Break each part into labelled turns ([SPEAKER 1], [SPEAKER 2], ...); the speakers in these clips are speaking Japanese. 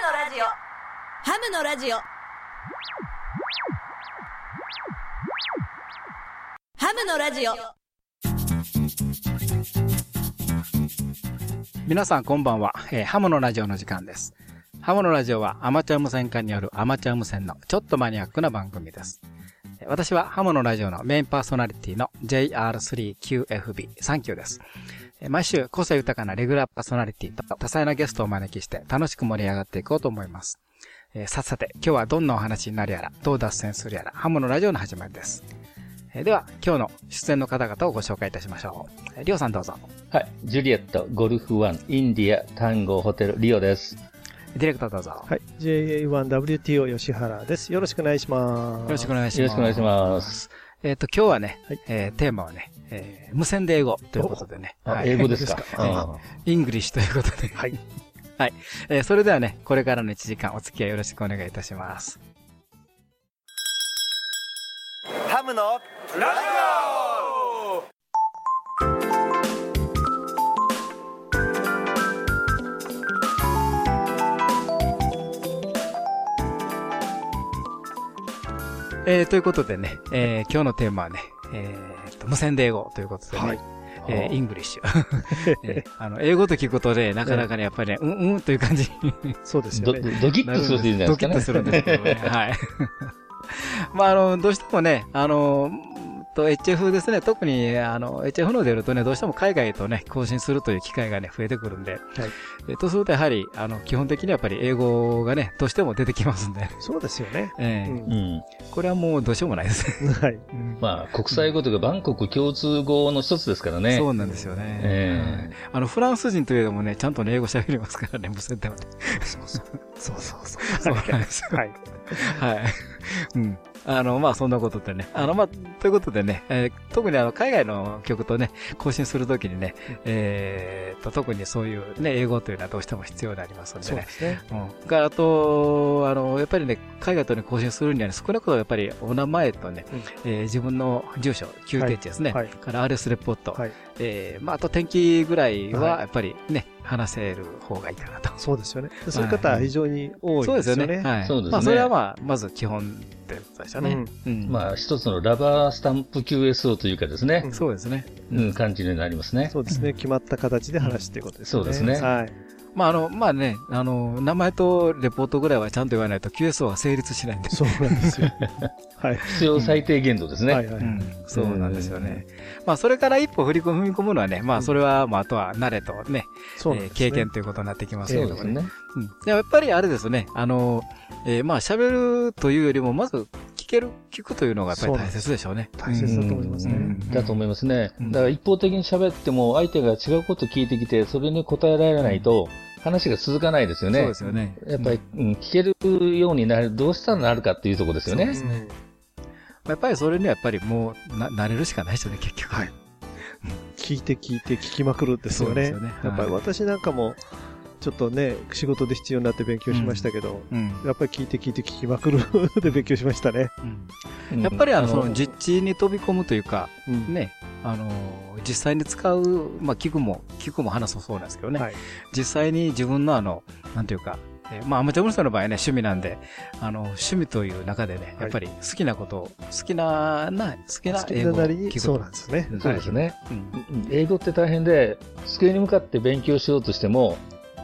[SPEAKER 1] のラジオハムのラジオハムのラジオ
[SPEAKER 2] 皆さんこんばんは、えーハムのラジオの時間です。ハムのラジオはアマチュア無線化によるアマチュア無線のちょっとマニアックな番組です。えー私はハムのラジオのメインパーソナリティの JR3QFB3 級です。えー毎週個性豊かなレギュラーパーソナリティと多彩なゲストをお招きして楽しく盛り上がっていこうと思います。えーさっさて今日はどんなお話になるやら、どう脱線するやら、ハムのラジオの始まりです。えーでは今日の出演の方々をご紹介いたしましょう。えーりょうさんどうぞ。
[SPEAKER 3] はい。ジュリエット、ゴルフワン、インディア、タンゴ、ホテル、リオです。
[SPEAKER 2] ディレクターどうぞ。
[SPEAKER 4] はい。JA1WTO 吉原です。よろしくお願いします。
[SPEAKER 2] よろしくお願いします。
[SPEAKER 3] よろしくお願いします。
[SPEAKER 2] えっ、と、今日はね、
[SPEAKER 4] はい
[SPEAKER 2] えーテーマはね、えー無線で英語ということでね、
[SPEAKER 3] あ、
[SPEAKER 2] はい。
[SPEAKER 3] 英語ですか？
[SPEAKER 2] English ということで、
[SPEAKER 4] はい。
[SPEAKER 2] えーそれではね、これからの1時間お付き合いよろしくお願いいたします。
[SPEAKER 5] ハムのラ
[SPEAKER 2] えーということでね、えー今日のテーマはね、えーと無線で英語ということでね、
[SPEAKER 4] はい
[SPEAKER 2] えー English。えー あの、英語と聞くことで、なかなかね、やっぱりね、うんうんという感じに
[SPEAKER 4] そうです
[SPEAKER 3] ど
[SPEAKER 4] よね。
[SPEAKER 3] ドキッとするっていうんじゃないですかね。
[SPEAKER 2] ドキッとするんですけどね。はい。まあ、あの、どうしてもね、あの、と HF ですね、特にあの HF の出るとね、どうしても海外とね、更新するという機会がね、増えてくるんで、えとするとやはり、あの、基本的にはやっぱり英語がね、どうしても出てきますんで、
[SPEAKER 4] そうですよね。
[SPEAKER 2] ええ
[SPEAKER 4] うん
[SPEAKER 3] うん。
[SPEAKER 2] これはもうどうしようもないですね。
[SPEAKER 4] はい。
[SPEAKER 3] まあ、国際語というか、バンコク共通語の一つですからね。
[SPEAKER 2] そうなんですよね。
[SPEAKER 3] ええ
[SPEAKER 2] はいあの、フランス人といえどもね、ちゃんとね、英語喋りますからね、無線でもね。
[SPEAKER 4] そうそう。そうそうそう。
[SPEAKER 2] そうなんですよ
[SPEAKER 4] はい。
[SPEAKER 2] はい。うん。あの、まあ、そんなことでね。あの、まあ、ということでね、えー特にあの、海外の曲とね、更新するときにね、えーと、特にそういうね、英語というのはどうしても必要になりますのでね
[SPEAKER 4] そうで。すね。
[SPEAKER 2] うん。があと、あの、やっぱりね、海外とね、更新するにはね、少なくともやっぱりお名前とね、
[SPEAKER 4] うん
[SPEAKER 2] えー自分の住所、旧定地ですね。
[SPEAKER 4] はいはい
[SPEAKER 2] から RS レポート。
[SPEAKER 4] はい。
[SPEAKER 2] えーまあ、あと天気ぐらいは、
[SPEAKER 4] はい
[SPEAKER 2] やっぱりね、話せる方がいいかなと。
[SPEAKER 4] そうですよね。そういう方は非常に多い
[SPEAKER 2] そうですす
[SPEAKER 4] でよね。
[SPEAKER 2] よね。はい。
[SPEAKER 3] そうですね
[SPEAKER 2] まあ、それはまあ、まず基本ってことでしたね。うん
[SPEAKER 3] まあ、一つのラバースタンプ QSO というかですね、
[SPEAKER 2] そうですね。
[SPEAKER 3] うん、感じになりますね。
[SPEAKER 4] そうですね。決まった形で話すということですね。
[SPEAKER 3] そうですね
[SPEAKER 4] はい。
[SPEAKER 2] まあ、あの、まあね、あの、名前とレポートぐらいはちゃんと言わないと QSO は成立しないんで。
[SPEAKER 4] そうなんですよ。はい。
[SPEAKER 3] 必要最低限度ですね。
[SPEAKER 4] はいはい。
[SPEAKER 2] うん、そうなんですよね。まあ、それから一歩振り込み込むのはね、まあ、それは、まあ、あとは慣れとね、えー
[SPEAKER 4] そうね
[SPEAKER 2] 経験ということになってきますけどもね。
[SPEAKER 3] そうですね。
[SPEAKER 2] うんでやっぱりあれですね、あの、えーまあ、喋るというよりも、まず聞ける、聞くというのがやっぱり大切でしょうね。
[SPEAKER 4] 大切だと思いますね。
[SPEAKER 2] うん
[SPEAKER 3] だと思いますね。
[SPEAKER 2] うん
[SPEAKER 3] だから一方的に喋っても相手が違うこと聞いてきて、それに答えられないと話が続かないですよね。
[SPEAKER 2] そうですよね。
[SPEAKER 3] やっぱり、うん聞けるようになる、どうしたらなるかっていうところですよね。
[SPEAKER 4] うん
[SPEAKER 2] やっぱりそれにはやっぱりもう、な、慣れるしかないですよね、結局。
[SPEAKER 4] はい聞いて聞いて聞きまくるですよね。
[SPEAKER 2] そうですよね
[SPEAKER 4] やっぱり
[SPEAKER 2] はい
[SPEAKER 4] 私なんかも、ちょっとね、仕事で必要になって勉強しましたけど、
[SPEAKER 2] うん。
[SPEAKER 4] やっぱり聞いて聞いて聞きまくる で勉強しましたね。
[SPEAKER 2] うんやっぱりあの、その
[SPEAKER 3] じ
[SPEAKER 2] 実地に飛び込むというか、
[SPEAKER 4] うん
[SPEAKER 2] ね、あの、実際に使う、まあ、器具も、器具も話そうそうなんですけどね、
[SPEAKER 4] はい。
[SPEAKER 2] 実際に自分のあの、なんていうか、えーまあ、アマチュア無線の場合はね、趣味なんで、あの、趣味という中でね、やっぱり好きなことを、好きな、な、好きな
[SPEAKER 4] 好き
[SPEAKER 2] 英語を聞く
[SPEAKER 4] そうなんですね。
[SPEAKER 3] そうですね。
[SPEAKER 2] うん
[SPEAKER 3] 英語って大変で、机に向かって勉強しようとしても、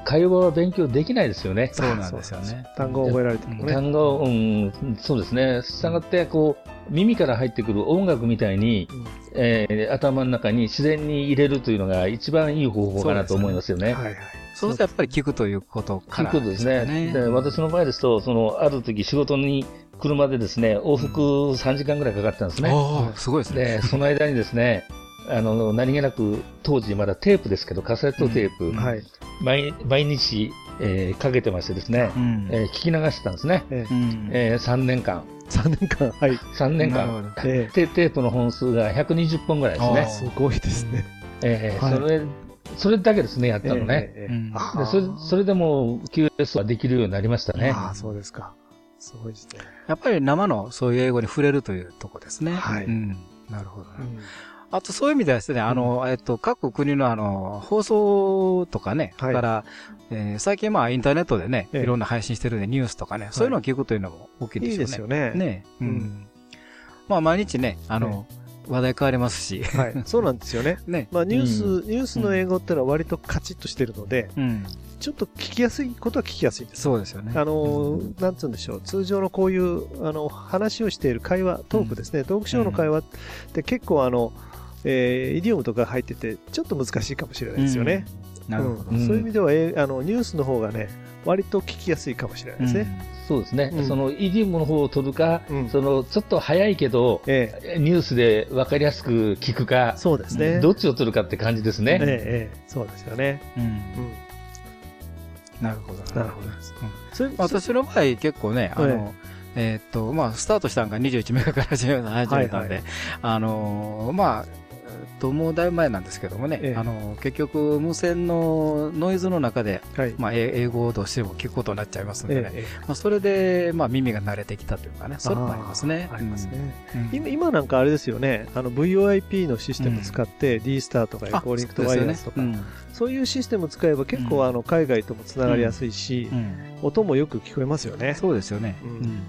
[SPEAKER 3] 会話は勉強できないですよね。
[SPEAKER 2] そうなんですよね。
[SPEAKER 4] 単語を覚えられてもね。
[SPEAKER 3] 単語、うん、そうですね。したがって、こう、耳から入ってくる音楽みたいに、
[SPEAKER 4] うん
[SPEAKER 3] えー頭の中に自然に入れるというのが一番いい方法かなと思いますよね。
[SPEAKER 4] はいはい。
[SPEAKER 2] そうするとやっぱり聞くということから
[SPEAKER 3] ということですね。で私の場合ですと、その、ある時仕事に車でですね、往復3時間ぐらいかかったんですね。
[SPEAKER 2] ああ、すごいですね。
[SPEAKER 3] で、その間にですね、あの、何気なく、当時まだテープですけど、カセットテープ、
[SPEAKER 2] うん
[SPEAKER 4] はい。
[SPEAKER 3] 毎毎日、えーかけてましてですね、
[SPEAKER 2] うん
[SPEAKER 3] えー聞き流してたんですね。
[SPEAKER 4] え
[SPEAKER 2] うん
[SPEAKER 3] え3年間。
[SPEAKER 4] 3年間、はい。
[SPEAKER 3] 3年間。
[SPEAKER 2] ど
[SPEAKER 4] え
[SPEAKER 3] テテープの本数が120本ぐらいですね
[SPEAKER 4] え。すごいですね。
[SPEAKER 3] えー
[SPEAKER 4] はい
[SPEAKER 3] それ、それだけですね、やったのね。
[SPEAKER 4] ええええ
[SPEAKER 2] うん
[SPEAKER 4] あ
[SPEAKER 3] でそれそれでもう QS はできるようになりましたね。
[SPEAKER 4] ああ、そうですか。すごいですね。
[SPEAKER 2] やっぱり生のそういう英語に触れるというとこですね。
[SPEAKER 4] はい
[SPEAKER 2] うん。なるほどね。
[SPEAKER 4] うん
[SPEAKER 2] あとそういう意味ではですね、あの、えっと、各国のあの、放送とかね、
[SPEAKER 4] はい
[SPEAKER 2] から、えー最近まあインターネットでね、
[SPEAKER 4] ええ
[SPEAKER 2] いろんな配信してるんでニュースとかね、そういうのを聞くというのも大きい
[SPEAKER 4] いい
[SPEAKER 2] ですよね。
[SPEAKER 4] ですよね。
[SPEAKER 2] ねう
[SPEAKER 4] うんん。
[SPEAKER 2] まあ毎日ね、あの、話題変わりますし、
[SPEAKER 4] はい。そうなんですよね。
[SPEAKER 2] ね。
[SPEAKER 4] まあニュース、
[SPEAKER 3] う
[SPEAKER 4] ニュースの英語ってのは割とカチッとしてるので、
[SPEAKER 2] うん。
[SPEAKER 4] ちょっと聞きやすいことは聞きやすいです。
[SPEAKER 2] そうですよね。
[SPEAKER 4] あのー、なんつうんでしょう、通常のこういう、あの、話をしている会話、トークですね、トークショーの会話って結構あの、えーイディオムとか入ってて、ちょっと難しいかもしれないですよね。
[SPEAKER 2] なるほど。
[SPEAKER 4] うんそういう意味では、えーあの、ニュースの方がね、割と聞きやすいかもしれないですね。
[SPEAKER 3] そうですね、
[SPEAKER 4] うん
[SPEAKER 3] そのイディオムの方を取るか、
[SPEAKER 4] うん
[SPEAKER 3] そのちょっと早いけど、
[SPEAKER 4] え
[SPEAKER 3] ニュースで分かりやすく聞くか
[SPEAKER 4] え、そうですね。
[SPEAKER 3] どっちを取るかって感じですね。
[SPEAKER 4] ええええそうですよね。
[SPEAKER 2] うん。うん
[SPEAKER 4] うん。
[SPEAKER 2] なるほど。
[SPEAKER 4] なるほど
[SPEAKER 2] うん
[SPEAKER 4] それ
[SPEAKER 2] 私の場合結構ね、あの、えーっと、まあ、スタートしたのが21メガから始めた始めたんで、
[SPEAKER 4] はい
[SPEAKER 2] あのー、まあ、と、もうだいぶ前なんですけどもね、
[SPEAKER 4] ええ
[SPEAKER 2] あの、結局、無線のノイズの中で、
[SPEAKER 4] はい。
[SPEAKER 2] まあ、え英語をどうしても聞くことになっちゃいますんでね、
[SPEAKER 4] ええ
[SPEAKER 2] まあ、それで、まあ、耳が慣れてきたというかね、そういうのもありますね。
[SPEAKER 4] ありますね。
[SPEAKER 2] うん。
[SPEAKER 4] 今今なんかあれですよね、あの VoIP のシステム使って、D スターとかエ
[SPEAKER 2] あ
[SPEAKER 4] コーリンクとワイヤレスとか、
[SPEAKER 2] そう
[SPEAKER 4] いうシステムを使えば結構あの海外ともつながりやすいし
[SPEAKER 2] う、んうん
[SPEAKER 4] 音もよく聞こえますよね。
[SPEAKER 2] そうですよね。
[SPEAKER 4] うん
[SPEAKER 2] うん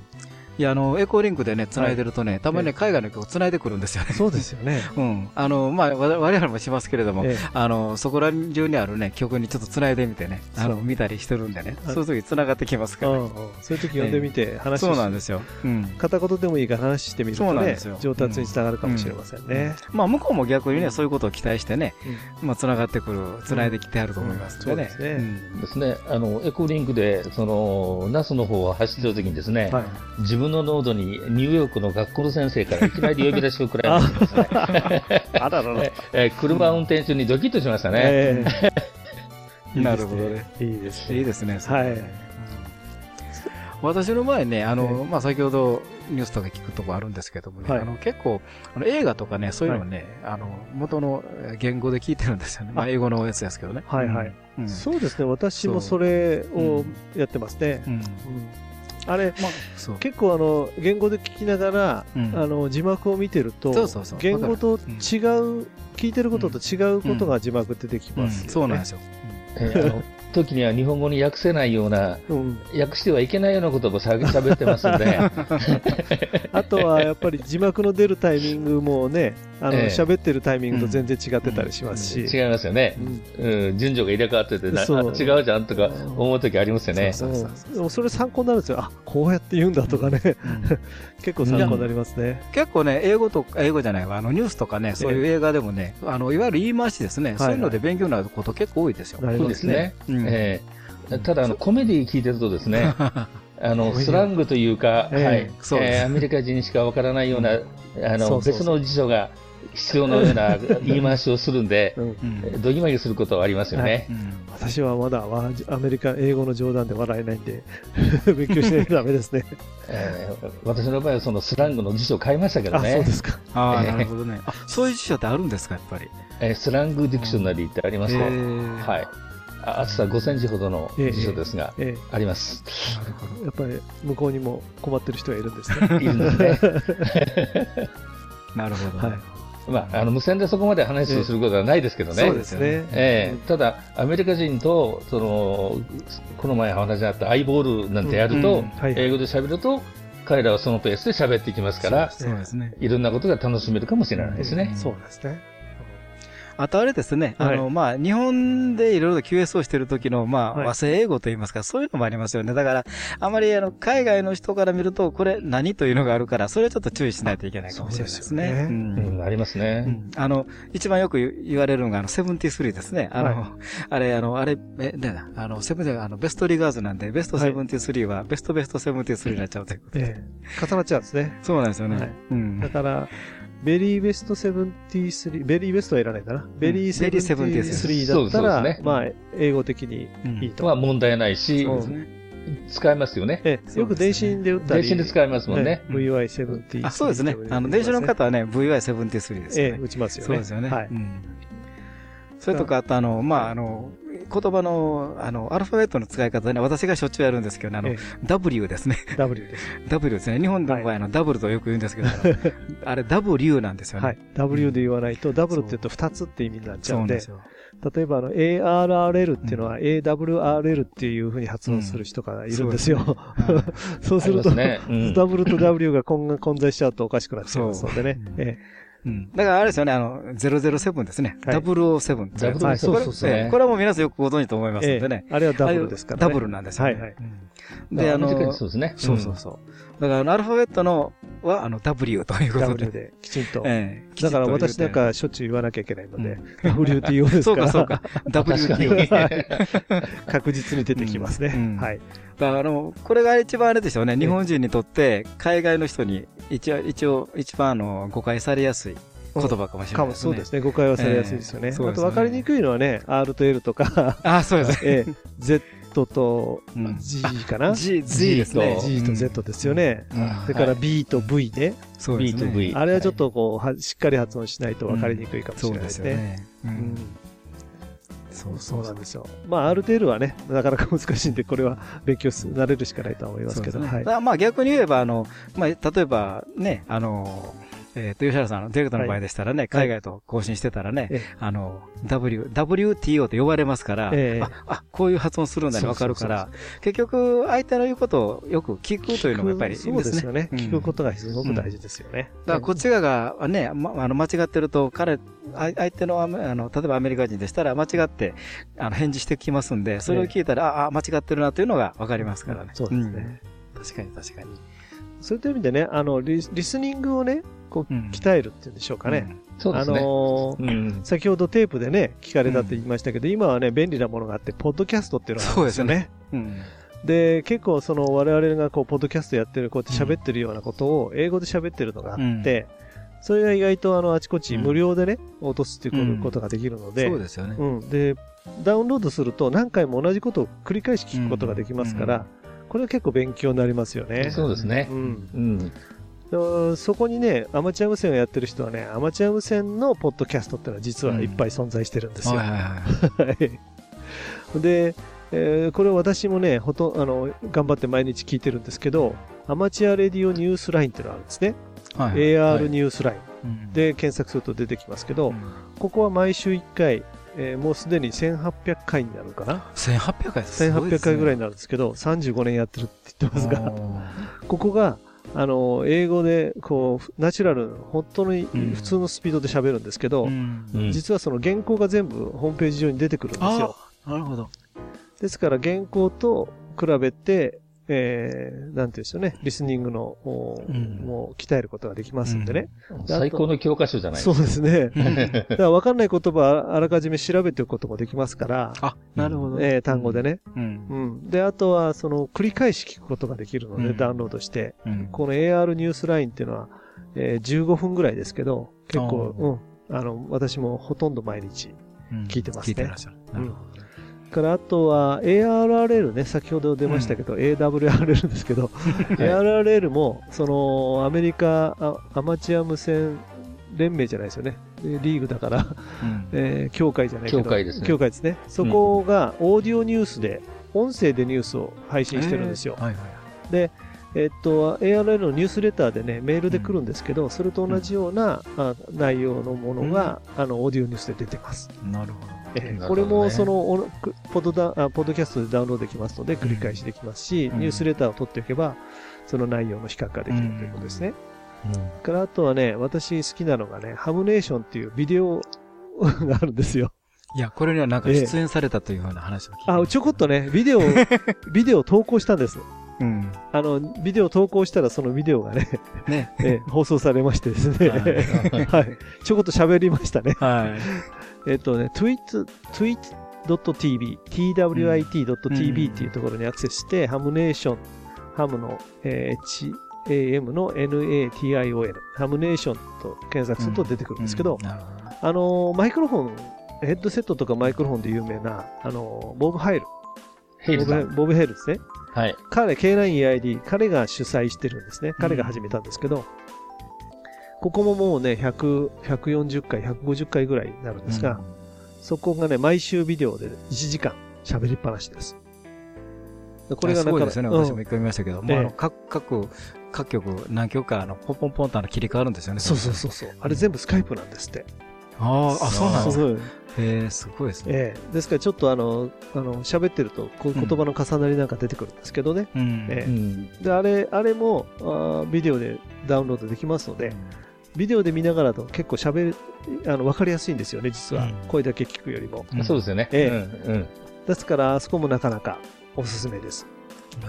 [SPEAKER 2] いや、あの、エコーリンクでね、繋いでるとね、たまにね、海外の曲繋いでくるんですよね。
[SPEAKER 4] そうですよね。
[SPEAKER 2] うん。あの、まあ、わ我々もしますけれども、
[SPEAKER 4] ええ
[SPEAKER 2] あの、そこら中にあるね、曲にちょっと繋いでみてね、あの、見たりしてるんでね、
[SPEAKER 4] あ
[SPEAKER 2] そういう時繋がってきますから。
[SPEAKER 4] そういう時呼んでみて話し
[SPEAKER 2] そうなんですよ。うん。
[SPEAKER 4] 片言でもいいから話してみる
[SPEAKER 2] そう
[SPEAKER 4] とね
[SPEAKER 2] なんですよ、
[SPEAKER 4] 上達につながるかもしれませんね。
[SPEAKER 2] まあ、向こうも逆にね、そういうことを期待してね、
[SPEAKER 4] うん
[SPEAKER 2] まあ、繋がってくる、繋いできてあると思いますんでね。
[SPEAKER 4] ですね
[SPEAKER 3] あのエコーリンクで、その、ナスの方を走ってる時にですね、
[SPEAKER 4] はい。
[SPEAKER 3] 自分のノードにニューヨークの学校の先生からいきなり呼び出しをくらいましてですね、
[SPEAKER 4] あららら。
[SPEAKER 3] ええ車運転中にドキッとしましたね。
[SPEAKER 4] ええ
[SPEAKER 2] なるほどね。
[SPEAKER 4] いいですね。
[SPEAKER 2] いいですね。
[SPEAKER 4] はい
[SPEAKER 2] うん私の場合ね、あの、
[SPEAKER 4] ええ
[SPEAKER 2] まあ、先ほどニュースとか聞くとこあるんですけどもね、
[SPEAKER 4] はい
[SPEAKER 2] あの、結構、あの映画とかね、そういうのね、あの、元のえー言語で聞いてるんですよね。まあ、
[SPEAKER 4] あ
[SPEAKER 2] 英語のやつですけどね。
[SPEAKER 4] はいはい
[SPEAKER 2] うん。うん
[SPEAKER 4] そうですね、私もそれをやってますね。
[SPEAKER 2] うん。
[SPEAKER 4] うんあれ、
[SPEAKER 2] まあ。
[SPEAKER 4] 結構あの、言語で聞きながら、
[SPEAKER 2] うん。
[SPEAKER 4] あの、字幕を見てると、
[SPEAKER 2] そうそうそう。
[SPEAKER 4] 言語と
[SPEAKER 2] わかる。うん。
[SPEAKER 4] 違う、聞いてることと違うことが字幕で出てき
[SPEAKER 2] うん
[SPEAKER 4] ますよね、
[SPEAKER 2] そうなんですよ。
[SPEAKER 3] ええあの時には日本語に訳せないような、
[SPEAKER 4] うん。
[SPEAKER 3] 訳してはいけないようなこともしゃべ喋ってますんで、
[SPEAKER 4] あとはやっぱり字幕の出るタイミングもね、あの、
[SPEAKER 3] ええ。
[SPEAKER 4] 喋ってるタイミングと全然違ってたりしますし。
[SPEAKER 3] 違いますよね。
[SPEAKER 4] う。ん。
[SPEAKER 3] うん、順序が入れ替わってて違うじゃんとか思う時ありますよね。
[SPEAKER 2] そうそう
[SPEAKER 4] う。ん。でもそれ参考になるんですよ。あ、こうやって言うんだとかね。
[SPEAKER 2] うん。
[SPEAKER 4] 結構参考になりますね。
[SPEAKER 2] 結構ね、英語とか、英語じゃないわ、あの、ニュースとかね、そういう映画でもね、あの、いわゆる言い回しですね、そういうので勉強になること結構多いですよ。
[SPEAKER 3] そうですすね。
[SPEAKER 2] うん。
[SPEAKER 3] ええ。ただあの、コメディ聞いてるとですね、あの、スラングというか、アメリカ人にしかわからないような、あの、別の辞書が必要のような言い回しをするんでどぎまぎすることはありますよね。
[SPEAKER 2] うん
[SPEAKER 4] 私はまだわアメリカ英語の冗談で笑えないんで 勉強しないとダメですね。
[SPEAKER 3] えー私の場合はそのスラングの辞書を買いましたけど
[SPEAKER 4] あ、そう
[SPEAKER 3] ね
[SPEAKER 4] で、すか。
[SPEAKER 2] あなるほどね。あ、そういう辞書ってあるんですか、やっぱり？
[SPEAKER 3] えースラングディクショナリーってありますね。
[SPEAKER 2] へー
[SPEAKER 3] はい。あ厚さ5センチほどの辞書ですが、
[SPEAKER 4] え
[SPEAKER 3] あります。
[SPEAKER 2] なるほど
[SPEAKER 4] え、やっぱり向こうにも困ってる人がいるんですね。
[SPEAKER 3] いるんですね。
[SPEAKER 2] なるほど。
[SPEAKER 4] はい
[SPEAKER 3] まあ、あの無線でそこまで話をすることはないですけどね。
[SPEAKER 2] そうですよね
[SPEAKER 3] ええただ、アメリカ人と、その、この前お話にあったアイボールなんてやると、
[SPEAKER 2] うん
[SPEAKER 4] はい
[SPEAKER 3] 英語で喋ると、彼らはそのペースで喋っていきますから、
[SPEAKER 2] そうですね。
[SPEAKER 3] いろんなことが楽しめるかもしれないですね。
[SPEAKER 4] そうですね。
[SPEAKER 2] あとあれですね、あの、
[SPEAKER 4] は
[SPEAKER 2] まあ、日本でいろいろと QS をしてる時の、まあ、
[SPEAKER 4] はい
[SPEAKER 2] 和製英語といいますか、そういうのもありますよね。だから、あまり、あの、海外の人から見ると、これ何というのがあるから、それはちょっと注意しないといけないかもしれないですね。
[SPEAKER 4] そうですよね
[SPEAKER 3] うん、ありますね。
[SPEAKER 2] うんあの、一番よく言われるのが、あの、73ですね。あの、
[SPEAKER 4] は
[SPEAKER 2] あれ、あの、あれ、え、ねな、あの、セブンあの、ベストリガーズなんで、ベスト73は、ベストベスト73になっちゃうということで。
[SPEAKER 4] ええ重なっちゃうんですね。
[SPEAKER 2] そうなんですよね。
[SPEAKER 4] はい
[SPEAKER 2] うん
[SPEAKER 4] だ。から、ベリーベスト73、ベリーベストはいらないんだな。ベリー
[SPEAKER 2] ベリー73
[SPEAKER 4] 73だったら、
[SPEAKER 3] そうですね
[SPEAKER 4] まあ、英語的にいいと。
[SPEAKER 3] まあ問題ないし
[SPEAKER 2] そう、ですね。
[SPEAKER 3] 使えますよね。
[SPEAKER 4] ええよく電信で打ったり。
[SPEAKER 3] 電信で使えますもんね。
[SPEAKER 4] ええ VY73。
[SPEAKER 2] あ、そうですね。あの、電子の方はね、VY73 ですよね。
[SPEAKER 4] ええ、打ちますよね。
[SPEAKER 2] そうですよね。
[SPEAKER 4] はい。
[SPEAKER 2] うんそれとか、あとあの、まあ、あの、言葉の、あの、アルファベットの使い方ね、私がしょっちゅうやるんですけどね、あの、
[SPEAKER 4] え
[SPEAKER 2] W ですね。
[SPEAKER 4] W です。
[SPEAKER 2] W ですね。日本の場合、あの、ダブルとよく言うんですけど、あれ、W なんですよね。
[SPEAKER 4] はい。W で言わないと、ダブルって言うと2つって意味になっちゃうんで
[SPEAKER 2] そうなんです、よ。
[SPEAKER 4] 例えばあの ARRL っていうのは AWRL っていうふうに発音する人がいるんですよ。そう すると、
[SPEAKER 3] ありますねうん
[SPEAKER 4] ダブルと W が混混在しちゃうとおかしくなっちゃいますのでね。
[SPEAKER 2] そうん。だからあれですよね、あの、007ですね。
[SPEAKER 4] はい
[SPEAKER 2] 007ってやつ。
[SPEAKER 3] 007
[SPEAKER 4] はいそうそう
[SPEAKER 3] そう
[SPEAKER 2] ええこれはもう皆さんよくご存知と思います
[SPEAKER 4] え
[SPEAKER 2] のでね。
[SPEAKER 4] あれはダブルですからね。
[SPEAKER 2] ダブルなんですよね。
[SPEAKER 4] はいはい
[SPEAKER 2] うんで、あの、
[SPEAKER 3] そうですね。
[SPEAKER 2] そうそうそう。だから、アルファベットのは、あの、W ということ
[SPEAKER 4] W
[SPEAKER 2] で。
[SPEAKER 4] できちんと。
[SPEAKER 2] ええ
[SPEAKER 4] だから私なん、かしょっちゅう言わなきゃいけないので、WTO です
[SPEAKER 2] そうか、
[SPEAKER 4] から。
[SPEAKER 2] そうか。WTO。
[SPEAKER 4] 確実に出てきますね。
[SPEAKER 2] うん
[SPEAKER 4] はい。
[SPEAKER 2] だからあの、これが一番あれでしょうね。日本人にとって、海外の人に一応、一応、一番あの、誤解されやすい言葉かもしれないですね。
[SPEAKER 4] そうですね。誤解はされやすいですよね。
[SPEAKER 2] えね
[SPEAKER 4] あと分かりにくいのはね、R と L とか、
[SPEAKER 2] あ、そうですね。
[SPEAKER 4] ええ Z と
[SPEAKER 2] うん
[SPEAKER 4] G かな
[SPEAKER 2] ？G、Z ですね。
[SPEAKER 4] G と Z ですよね。
[SPEAKER 2] うん。
[SPEAKER 4] それから B と V ね。
[SPEAKER 2] そうです
[SPEAKER 3] B と
[SPEAKER 2] ね。
[SPEAKER 3] V。
[SPEAKER 4] あれはちょっとこう、はしっかり発音しないと分かりにくいかもしれないですね。
[SPEAKER 2] う
[SPEAKER 4] うんん。
[SPEAKER 2] そう
[SPEAKER 4] そうなんですよ。まあ、R と L はね、なかなか難しいんで、これは勉強す、慣れるしかないとは思いますけど、
[SPEAKER 2] ねだか。らまあ逆に言えば、あの、まあ、例えばね、あの、えっ、と、吉原さんのディレクターの場合でしたらね、海外と更新してたらね、
[SPEAKER 4] え
[SPEAKER 2] あの、W、WTO と呼ばれますから、
[SPEAKER 4] ええ
[SPEAKER 2] あ、あ、こういう発音するんだね、わかるから、結局、相手の言うことをよく聞くというのがやっぱりいい
[SPEAKER 4] そう
[SPEAKER 2] んですね。
[SPEAKER 4] ですよね。
[SPEAKER 2] うん
[SPEAKER 4] 聞くことがすごく大事ですよね。
[SPEAKER 2] だからこっち側がね、ま、あの間違ってると、彼、あ相手のあの、例えばアメリカ人でしたら間違って、あの、返事してきますんで、それを聞いたら、ああ、間違ってるなというのがわかりますからね。
[SPEAKER 4] そうですね。
[SPEAKER 2] うん確かに確かに。
[SPEAKER 4] そういった意味でね、あの、リリスニングをね、こう、
[SPEAKER 2] うん
[SPEAKER 4] 鍛えるっていうんでしょうかね。
[SPEAKER 3] うですね。
[SPEAKER 4] のー
[SPEAKER 3] うん。
[SPEAKER 4] 先ほどテープでね、聞かれたって言いましたけど、今はね、便利なものがあって、ポッドキャストっていうのがあるんですよね。
[SPEAKER 2] うん。
[SPEAKER 4] で、結構その我々がこう、ポッドキャストやってる、こうやって喋ってるようなことを英語で喋ってるのがあって、それが意外とあの、あちこち無料でね、落とすっていうことができるので、
[SPEAKER 2] そうですよね。
[SPEAKER 4] うん。で、ダウンロードすると何回も同じことを繰り返し聞くことができますから、これは結構勉強になりますよね。
[SPEAKER 3] そうですね
[SPEAKER 4] う。ん。
[SPEAKER 3] うん。
[SPEAKER 4] そこにね、アマチュア無線をやってる人はね、アマチュア無線のポッドキャストってのは実はいっぱい存在してるんですよ。で、えーこれ私もね、ほとんあの、頑張って毎日聞いてるんですけど、アマチュアレディオニュースラインっていうのがあるんですね。
[SPEAKER 2] はいはい
[SPEAKER 4] AR ニュースライン。
[SPEAKER 2] うん
[SPEAKER 4] で、検索すると出てきますけど、
[SPEAKER 2] うん
[SPEAKER 4] ここは毎週1回、えーもうすでに1800回になるのかな
[SPEAKER 2] 1800回です。
[SPEAKER 4] 1800回ぐらいに
[SPEAKER 2] な
[SPEAKER 4] なるんですけど、35年やってるって言ってますが、
[SPEAKER 2] が。
[SPEAKER 4] ここが、あの、英語で、こう、ナチュラル、本当に
[SPEAKER 2] うん
[SPEAKER 4] 普通のスピードで喋るんですけど、
[SPEAKER 2] うん
[SPEAKER 3] うん
[SPEAKER 4] 実はその原稿が全部ホームページ上に出てくるんですよ。
[SPEAKER 2] なるほど。
[SPEAKER 4] ですから原稿と比べて、えー、なんていうんですよね、リスニングの、お
[SPEAKER 2] うん
[SPEAKER 4] もう鍛えることができますんでね。
[SPEAKER 3] 最高の教科書じゃない
[SPEAKER 4] そうですね。
[SPEAKER 2] うん
[SPEAKER 4] だから分かんない言葉あらかじめ調べておくこともできますから、
[SPEAKER 2] あ、なるほど。
[SPEAKER 4] えー単語でね。
[SPEAKER 2] うん。
[SPEAKER 4] うん。で、あとは、その、繰り返し聞くことができるので、
[SPEAKER 2] うん
[SPEAKER 4] ダウンロードして、
[SPEAKER 2] うん
[SPEAKER 4] この AR ニュースラインっていうのは、えー15分ぐらいですけど、結構、うん。あの、私もほとんど毎日。
[SPEAKER 2] うん
[SPEAKER 4] 聞いてますね
[SPEAKER 2] 聞いてらっしゃる。なるほど
[SPEAKER 4] から、あとは ARRL ね、先ほど出ましたけど、AWRL ですけど、ARRL も、その、アメリカあアマチュア無線連盟じゃないですよね。えリーグだから、
[SPEAKER 2] うん
[SPEAKER 4] えー協会じゃないけど。
[SPEAKER 3] 協会ですね
[SPEAKER 4] 協会ですね。そこが、オーディオニュースで、音声でニュースを配信してるんですよ
[SPEAKER 2] えー。はいはい。
[SPEAKER 4] で、えっと、ARL のニュースレターでね、メールで来るんですけど、それと同じような、あ内容のものが、あの、オーディオニュースで出てます。
[SPEAKER 2] なるほど。
[SPEAKER 4] えーこれもそのポッドダあポッドキャストでダウンロードできますので繰り返しできますし、
[SPEAKER 2] うん
[SPEAKER 4] ニュースレターを取っておけばその内容の比較ができるということですね。
[SPEAKER 3] うん
[SPEAKER 4] からあとはね私好きなのがねハムネーションっていうビデオがあるんですよ。
[SPEAKER 2] いや、これにはなんか出演されたというような話を聞いて。
[SPEAKER 4] あちょこっとねビデオ ビデオを投稿したんです。
[SPEAKER 2] うん。
[SPEAKER 4] あのビデオを投稿したらそのビデオがね、
[SPEAKER 2] ね。
[SPEAKER 4] えー放送されましてですね、はい、ちょこっと喋りましたね。
[SPEAKER 2] はい。
[SPEAKER 4] えっとね、tweet.tv、twit.tv っていうところにアクセスして、ハムネーション、ハムの、えー HAM の NATION、ハムネーションと検索すると出てくるんですけど。あのーマイクロフォン、ヘッドセットとかマイクロフォンで有名な、あのーボブ・ハイル。ボブボブ・ヘイルですね。
[SPEAKER 3] はい。
[SPEAKER 4] 彼、K9EID、彼が主催してるんですね。彼が始めたんですけど、ここももうね、100、140回、150回ぐらいになるんですが、そこがね、毎週ビデオで1時間喋りっぱなしです。でこれが
[SPEAKER 2] すごいですね。
[SPEAKER 4] うん
[SPEAKER 2] 私も一回見ましたけど、もう
[SPEAKER 4] ええ
[SPEAKER 2] あの、各、各、各局何曲か、あの、ポンポンポンとあの切り替わるんですよね。
[SPEAKER 4] そうそうそうそう。あれ全部スカイプなんですって。
[SPEAKER 2] ああ、あ、そうなんですか？
[SPEAKER 4] すごい。
[SPEAKER 2] へえ、すごいですね。
[SPEAKER 4] ええですからちょっとあの、あの、喋ってると、こういう言葉の重なりなんか出てくるんですけどね。
[SPEAKER 2] うん。
[SPEAKER 4] ええ
[SPEAKER 3] うん。
[SPEAKER 4] で、あれ、あれも、あービデオでダウンロードできますので、ビデオで見ながらだと結構喋る、あの、わかりやすいんですよね、実は
[SPEAKER 2] うん。
[SPEAKER 4] 声だけ聞くよりも。
[SPEAKER 2] うん
[SPEAKER 3] そうですよね。
[SPEAKER 4] え
[SPEAKER 3] うんうん
[SPEAKER 4] ですから、あそこもなかなかおすすめです。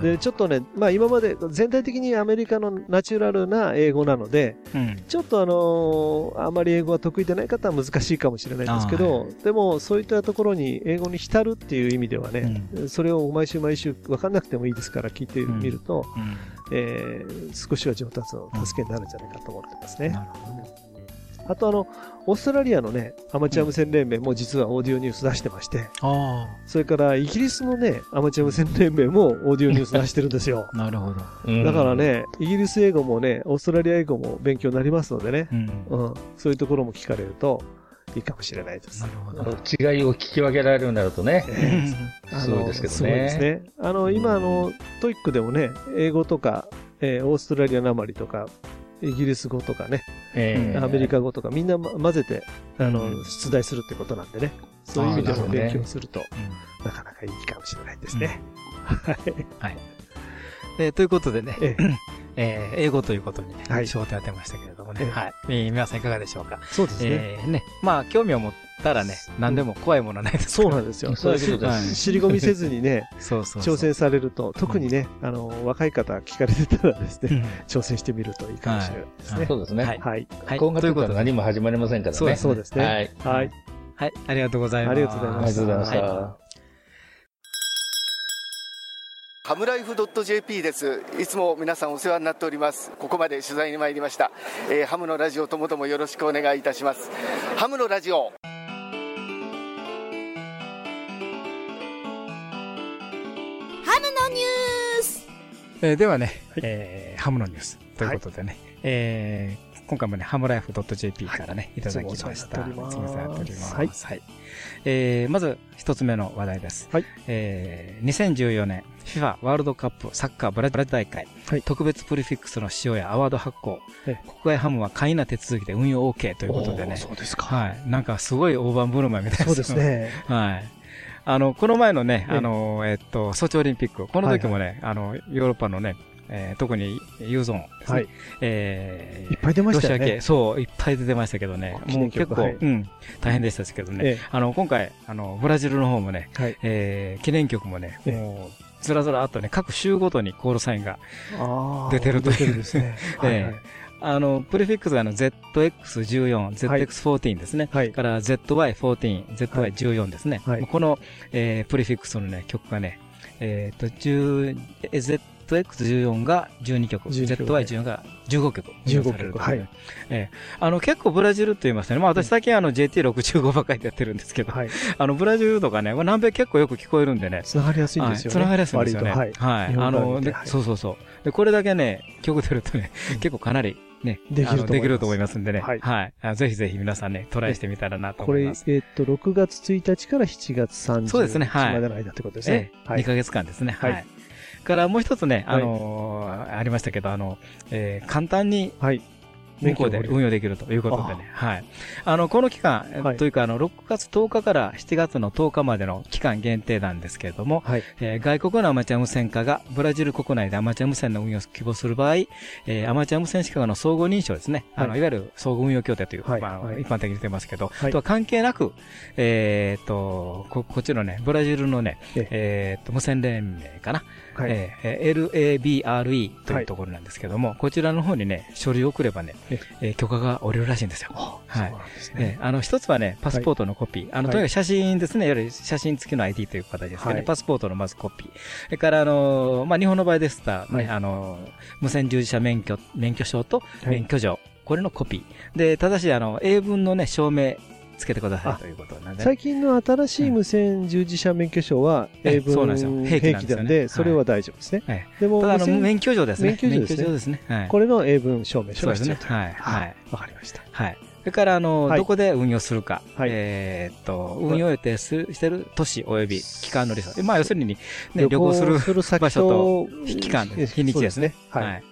[SPEAKER 4] で、ちょっとね、まあ今まで全体的にアメリカのナチュラルな英語なので、
[SPEAKER 2] うん。
[SPEAKER 4] ちょっとあのーあまり英語が得意でない方は難しいかもしれないんですけど、でもそういったところに英語に浸るっていう意味ではね、それを毎週毎週分かんなくてもいいですから聞いてみると、
[SPEAKER 2] うん。
[SPEAKER 4] えー少しは上達の助けになるんじゃないかと思ってますね。
[SPEAKER 2] なるほど。
[SPEAKER 4] あとあの、オーストラリアのね、アマチュア無線連盟も実はオーディオニュース出してまして、
[SPEAKER 2] あ
[SPEAKER 4] それからイギリスのね、アマチュア無線連盟もオーディオニュース出してるんですよ。
[SPEAKER 2] あ、なるほど。
[SPEAKER 3] うん
[SPEAKER 4] だから、ね、イギリス英語もね、オーストラリア英語も勉強になりますのでね、
[SPEAKER 2] うん。
[SPEAKER 4] うん、そういうところも聞かれるといいかもしれないです
[SPEAKER 2] な。るほど。
[SPEAKER 3] 違いを聞き分けられるようになるとね。
[SPEAKER 4] あの
[SPEAKER 3] すごいですけどね
[SPEAKER 4] すごいですね。あの、今、あの、 TOEIC でもね、英語とか、えーオーストラリアなまりとか、イギリス語とかね、
[SPEAKER 3] ええ
[SPEAKER 4] アメリカ語とかみんなま混ぜて、あの、
[SPEAKER 2] うん
[SPEAKER 4] 出題するってことなんでね、そういう意味でも勉強すると、なかなかいいかもしれないですね。はい。
[SPEAKER 2] はい。えーということでね、
[SPEAKER 4] え
[SPEAKER 2] えー英語ということにね、
[SPEAKER 4] はい
[SPEAKER 2] 焦点当てましたけれどもね、
[SPEAKER 4] ええ
[SPEAKER 2] はい。えー皆さんいかがでしょうか？
[SPEAKER 4] そうですね。
[SPEAKER 2] えーね、まあ、興味を持ったらね、何でも怖いものはないです
[SPEAKER 4] そうなんですよ。
[SPEAKER 3] そういうことです
[SPEAKER 2] はい
[SPEAKER 4] 尻込みせずにね、
[SPEAKER 2] そうそうそう。
[SPEAKER 4] 挑戦されると、特にね、あの、若い方聞かれてたらですね、
[SPEAKER 2] うん
[SPEAKER 4] 挑戦してみるといいかもしれないですね。
[SPEAKER 3] そうですね。
[SPEAKER 2] はい
[SPEAKER 4] はい。
[SPEAKER 2] はい。
[SPEAKER 3] 今月から
[SPEAKER 2] ということで、
[SPEAKER 3] 何も始まりませんからね。
[SPEAKER 2] そうです
[SPEAKER 4] そうですね。
[SPEAKER 3] はい。
[SPEAKER 4] はい。
[SPEAKER 2] はい。ありがとうございます。
[SPEAKER 4] ありがとうございま
[SPEAKER 3] ありがとうございました。
[SPEAKER 2] は
[SPEAKER 5] ハムライフ .jp です。いつも皆さんお世話になっております。ここまで取材に参りました、えーハムのラジオともどもよろしくお願いいたします。ハムのラジオ。
[SPEAKER 1] ハムのニュース。
[SPEAKER 2] えーではね、えーハムのニュースということでね、えー今回もね、ハムライフ .jp からね、い、ただきました。
[SPEAKER 4] いつもお世話になっております。はい
[SPEAKER 2] はい。えーまず一つ目の話題です。
[SPEAKER 4] はい
[SPEAKER 2] えー2014年 FIFA ワールドカップサッカーブラジル大会、
[SPEAKER 4] はい
[SPEAKER 2] 特別プリフィックスの使用やアワード発行、
[SPEAKER 4] え
[SPEAKER 2] 国外ハムは簡易な手続きで運用 OK ということでね
[SPEAKER 4] そうですか。
[SPEAKER 2] はい。なんかすごい大盤振る舞いみたい
[SPEAKER 4] そうです。ね。
[SPEAKER 2] はい。あの、この前のね、
[SPEAKER 4] ええ
[SPEAKER 2] あの、えっと、ソチオリンピック、この時もね、あの、ヨーロッパのね、えー特にユーゾーンですね。
[SPEAKER 4] はい。
[SPEAKER 2] えー
[SPEAKER 4] いっぱい出ましたよ
[SPEAKER 2] ロシア系、
[SPEAKER 4] ね。
[SPEAKER 2] そう、いっぱい出てましたけどね。もう結構、
[SPEAKER 4] 曲はい
[SPEAKER 2] うん、大変でしたけどね。
[SPEAKER 4] え
[SPEAKER 2] あの、今回、あの、ブラジルの方もね、
[SPEAKER 4] えはい。
[SPEAKER 2] えー記念曲もね、
[SPEAKER 4] ええ
[SPEAKER 2] もう、ずらずらっとね、各州ごとにコールサインが、出てるという
[SPEAKER 4] ですね。
[SPEAKER 2] え え
[SPEAKER 4] はいはい
[SPEAKER 2] あの、プレフィックスがあの、ZX14、ZX14 ですね。
[SPEAKER 4] はい
[SPEAKER 2] から ZY14、ZY14 ですね。
[SPEAKER 4] はい
[SPEAKER 2] この、えープレフィックスのね、曲がね、えっ、と、10え ZX14 が12曲、
[SPEAKER 4] 12曲
[SPEAKER 2] ZY14 が15曲。
[SPEAKER 4] 15
[SPEAKER 2] されるという
[SPEAKER 4] 曲はい
[SPEAKER 2] えーあの、結構ブラジルって言いますね。まあ私最近あの JT65 ばっかりでやってるんですけど、
[SPEAKER 4] はい。
[SPEAKER 2] あの、ブラジルとかね、まあ南米結構よく聞こえるんでね。
[SPEAKER 4] つながりやすいんですよね。
[SPEAKER 2] はい、つながりやすいんですよね。
[SPEAKER 4] はい。
[SPEAKER 2] あの、そうそうそう。で、これだけね、曲出るとね、結構かなりね、
[SPEAKER 4] できると思います
[SPEAKER 2] あのできると思いますんでね。
[SPEAKER 4] はい
[SPEAKER 2] はい。あぜひぜひ皆さんね、トライしてみたらなと
[SPEAKER 4] これ、え
[SPEAKER 2] 思います。
[SPEAKER 4] ーっと、6月1日から7月30日までの間ってことです
[SPEAKER 2] え
[SPEAKER 4] ね。
[SPEAKER 2] え、2
[SPEAKER 4] はい。
[SPEAKER 2] ヶ月間ですね。
[SPEAKER 4] はい
[SPEAKER 2] はい。からもう一つね、
[SPEAKER 4] はい
[SPEAKER 2] あのーありましたけど、あの、えー簡単に
[SPEAKER 4] はい。
[SPEAKER 2] 向こうで運用できるということでね。はい。あの、この期間、え
[SPEAKER 4] はい
[SPEAKER 2] というか、あの、6月10日から7月の10日までの期間限定なんですけれども、
[SPEAKER 4] はい。
[SPEAKER 2] えー外国のアマチュア無線化がブラジル国内でアマチュア無線の運用を希望する場合、えーアマチュア無線資格の総合認証ですね。あの、
[SPEAKER 4] はい
[SPEAKER 2] いわゆる総合運用協定という、
[SPEAKER 4] はい
[SPEAKER 2] まあ一般的に言ってますけど、
[SPEAKER 4] はい
[SPEAKER 2] とは関係なく、えーっと、こ、こっちのね、ブラジルのね、
[SPEAKER 4] え
[SPEAKER 2] えーっと、無線連盟かな。
[SPEAKER 4] はい。
[SPEAKER 2] えーえー LABRE というところなんですけども、こちらの方にね、書類を送ればね、
[SPEAKER 4] え
[SPEAKER 2] えー許可が下りるらしいんですよ。はい。
[SPEAKER 4] そうなんです
[SPEAKER 2] え
[SPEAKER 4] ね。
[SPEAKER 2] ーあの、一つはね、パスポートのコピー。あの、
[SPEAKER 4] はい
[SPEAKER 2] とにかく写真ですね。いわゆる写真付きの ID という形ですけどね。
[SPEAKER 4] はい
[SPEAKER 2] パスポートのまずコピー。それから、あのーまあ、日本の場合ですと、ね、
[SPEAKER 4] はい
[SPEAKER 2] あのー無線従事者免許、免許証と
[SPEAKER 4] はい
[SPEAKER 2] 免許状。これのコピー。で、ただし、あの、英文のね、証明つけてください
[SPEAKER 4] あ
[SPEAKER 2] ということなんで、ね。
[SPEAKER 4] 最近の新しい無線従事者免許証は
[SPEAKER 2] ええ
[SPEAKER 4] 英
[SPEAKER 2] そうなんですよ
[SPEAKER 4] 文
[SPEAKER 2] 兵器なんで
[SPEAKER 4] んで、それは大丈夫ですね。
[SPEAKER 2] はい
[SPEAKER 4] でも、
[SPEAKER 2] ただ、免許状ですね。
[SPEAKER 4] 免許状ですね
[SPEAKER 2] ですね。はい。
[SPEAKER 4] これの英文証明書
[SPEAKER 2] そうですね
[SPEAKER 4] が必要と。。
[SPEAKER 2] はい。はい。
[SPEAKER 4] わかりました。
[SPEAKER 2] はい。れから、あの、
[SPEAKER 4] はい
[SPEAKER 2] どこで運用するか、
[SPEAKER 4] はい
[SPEAKER 2] えーっと、運用予定すしてる都市及び期間のリスト。まあ、要するに、ね、旅行する場所と
[SPEAKER 4] と、
[SPEAKER 2] 期間
[SPEAKER 4] え
[SPEAKER 2] 日にちですね。
[SPEAKER 4] はい。